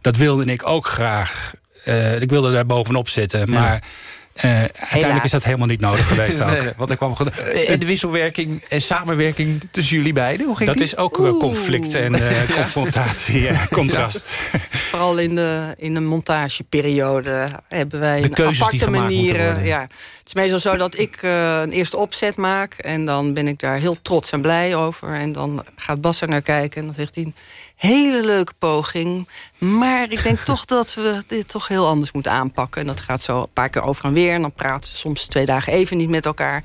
Speaker 52: dat wilde ik ook graag. Uh, ik wilde daar bovenop zitten, maar... Ja. Uh, uiteindelijk is dat helemaal niet nodig geweest ook.
Speaker 2: nee, want er kwam uh, de wisselwerking en samenwerking tussen jullie beiden. Hoe ging
Speaker 52: dat
Speaker 2: die?
Speaker 52: is ook Oeh. conflict en uh, confrontatie en contrast.
Speaker 43: Ja. Vooral in de, in de montageperiode hebben wij
Speaker 2: de
Speaker 43: een aparte
Speaker 2: manieren.
Speaker 43: Ja. Het is meestal zo dat ik uh, een eerste opzet maak. En dan ben ik daar heel trots en blij over. En dan gaat Bas er naar kijken en dan zegt hij... hele leuke poging. Maar ik denk toch dat we dit toch heel anders moeten aanpakken. En dat gaat zo een paar keer over en weer. En dan praten ze soms twee dagen even niet met elkaar.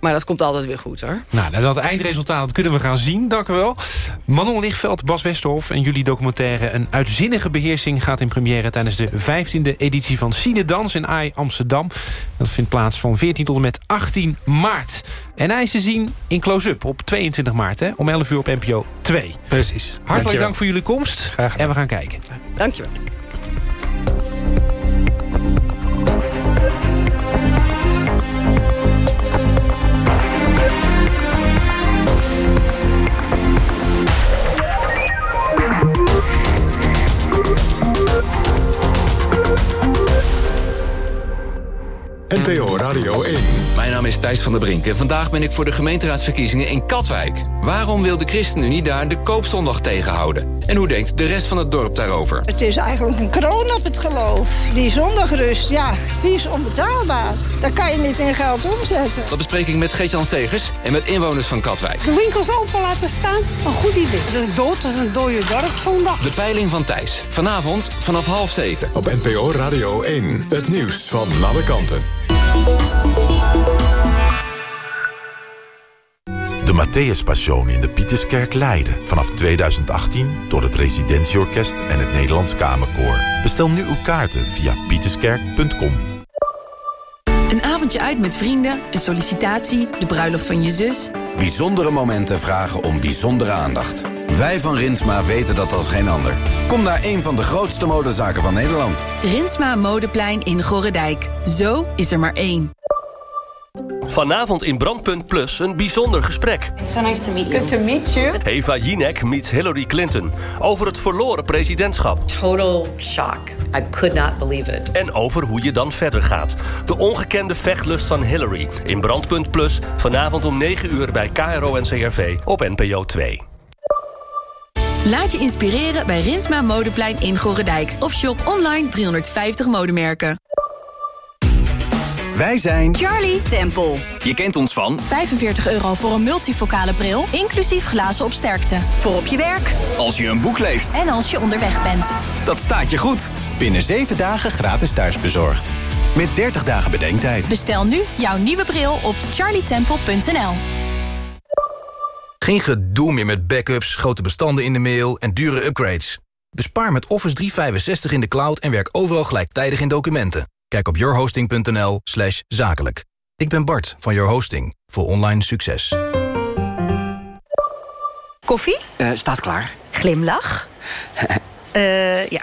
Speaker 43: Maar dat komt altijd weer goed, hoor.
Speaker 2: Nou, dat eindresultaat kunnen we gaan zien. Dank u wel. Manon Lichtveld, Bas Westerhof en jullie documentaire... Een uitzinnige beheersing gaat in première... tijdens de 15e editie van Cine Dans in AI Amsterdam. Dat vindt plaats van 14 tot en met 18 maart. En hij is te zien in Close-Up op 22 maart, hè, om 11 uur op NPO 2.
Speaker 52: Precies.
Speaker 2: Hartelijk
Speaker 52: Dankjewel.
Speaker 2: dank voor jullie komst.
Speaker 52: Graag
Speaker 2: en we gaan kijken.
Speaker 43: Dankjewel.
Speaker 53: NPO Radio 1.
Speaker 8: Mijn naam is Thijs van der Brink en vandaag ben ik voor de gemeenteraadsverkiezingen in Katwijk. Waarom wil de ChristenUnie daar de koopzondag tegenhouden? En hoe denkt de rest van het dorp daarover?
Speaker 54: Het is eigenlijk een kroon op het geloof. Die zondagrust, ja, die is onbetaalbaar. Daar kan je niet in geld omzetten.
Speaker 8: Dat bespreek ik met Geert-Jan Segers en met inwoners van Katwijk.
Speaker 55: De winkels open laten staan, een goed idee. Het is dood, het is een dode dorp zondag.
Speaker 8: De peiling van Thijs. Vanavond vanaf half zeven.
Speaker 53: Op NPO Radio 1. Het nieuws van alle kanten.
Speaker 56: De Matthäus Passion in de Pieterskerk Leiden. Vanaf 2018 door het Residentieorkest en het Nederlands Kamerkoor. Bestel nu uw kaarten via pieterskerk.com.
Speaker 36: Een avondje uit met vrienden, een sollicitatie, de bruiloft van je zus.
Speaker 57: Bijzondere momenten vragen om bijzondere aandacht. Wij van Rinsma weten dat als geen ander. Kom naar een van de grootste modezaken van Nederland.
Speaker 36: Rinsma Modeplein in Gorredijk. Zo is er maar één.
Speaker 58: Vanavond in Brandpunt Plus een bijzonder gesprek.
Speaker 59: So nice to meet you. Good to meet you.
Speaker 58: Eva Jinek meets Hillary Clinton. Over het verloren presidentschap.
Speaker 59: Total shock. I could not believe it.
Speaker 58: En over hoe je dan verder gaat. De ongekende vechtlust van Hillary. In Brandpunt Plus. Vanavond om 9 uur bij KRO en CRV op NPO 2.
Speaker 36: Laat je inspireren bij Rinsma Modeplein in Gorredijk. Of shop online 350 modemerken.
Speaker 60: Wij zijn
Speaker 36: Charlie Temple.
Speaker 60: Je kent ons van
Speaker 36: 45 euro voor een multifocale bril, inclusief glazen op sterkte. Voor op je werk.
Speaker 60: Als je een boek leest.
Speaker 36: En als je onderweg bent.
Speaker 60: Dat staat je goed. Binnen 7 dagen gratis thuisbezorgd. Met 30 dagen bedenktijd.
Speaker 36: Bestel nu jouw nieuwe bril op charlietemple.nl.
Speaker 61: Geen gedoe meer met backups, grote bestanden in de mail en dure upgrades. Bespaar met Office 365 in de cloud en werk overal gelijktijdig in documenten. Kijk op yourhosting.nl slash zakelijk. Ik ben Bart van Your Hosting voor online succes.
Speaker 62: Koffie?
Speaker 8: Uh, staat klaar.
Speaker 62: Glimlach? uh, ja,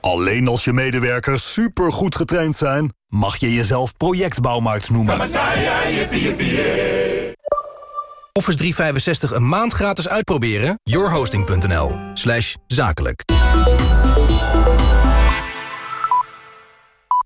Speaker 63: Alleen als je medewerkers supergoed getraind zijn... mag je jezelf projectbouwmarkt noemen.
Speaker 61: Office 365 een maand gratis uitproberen? yourhosting.nl zakelijk.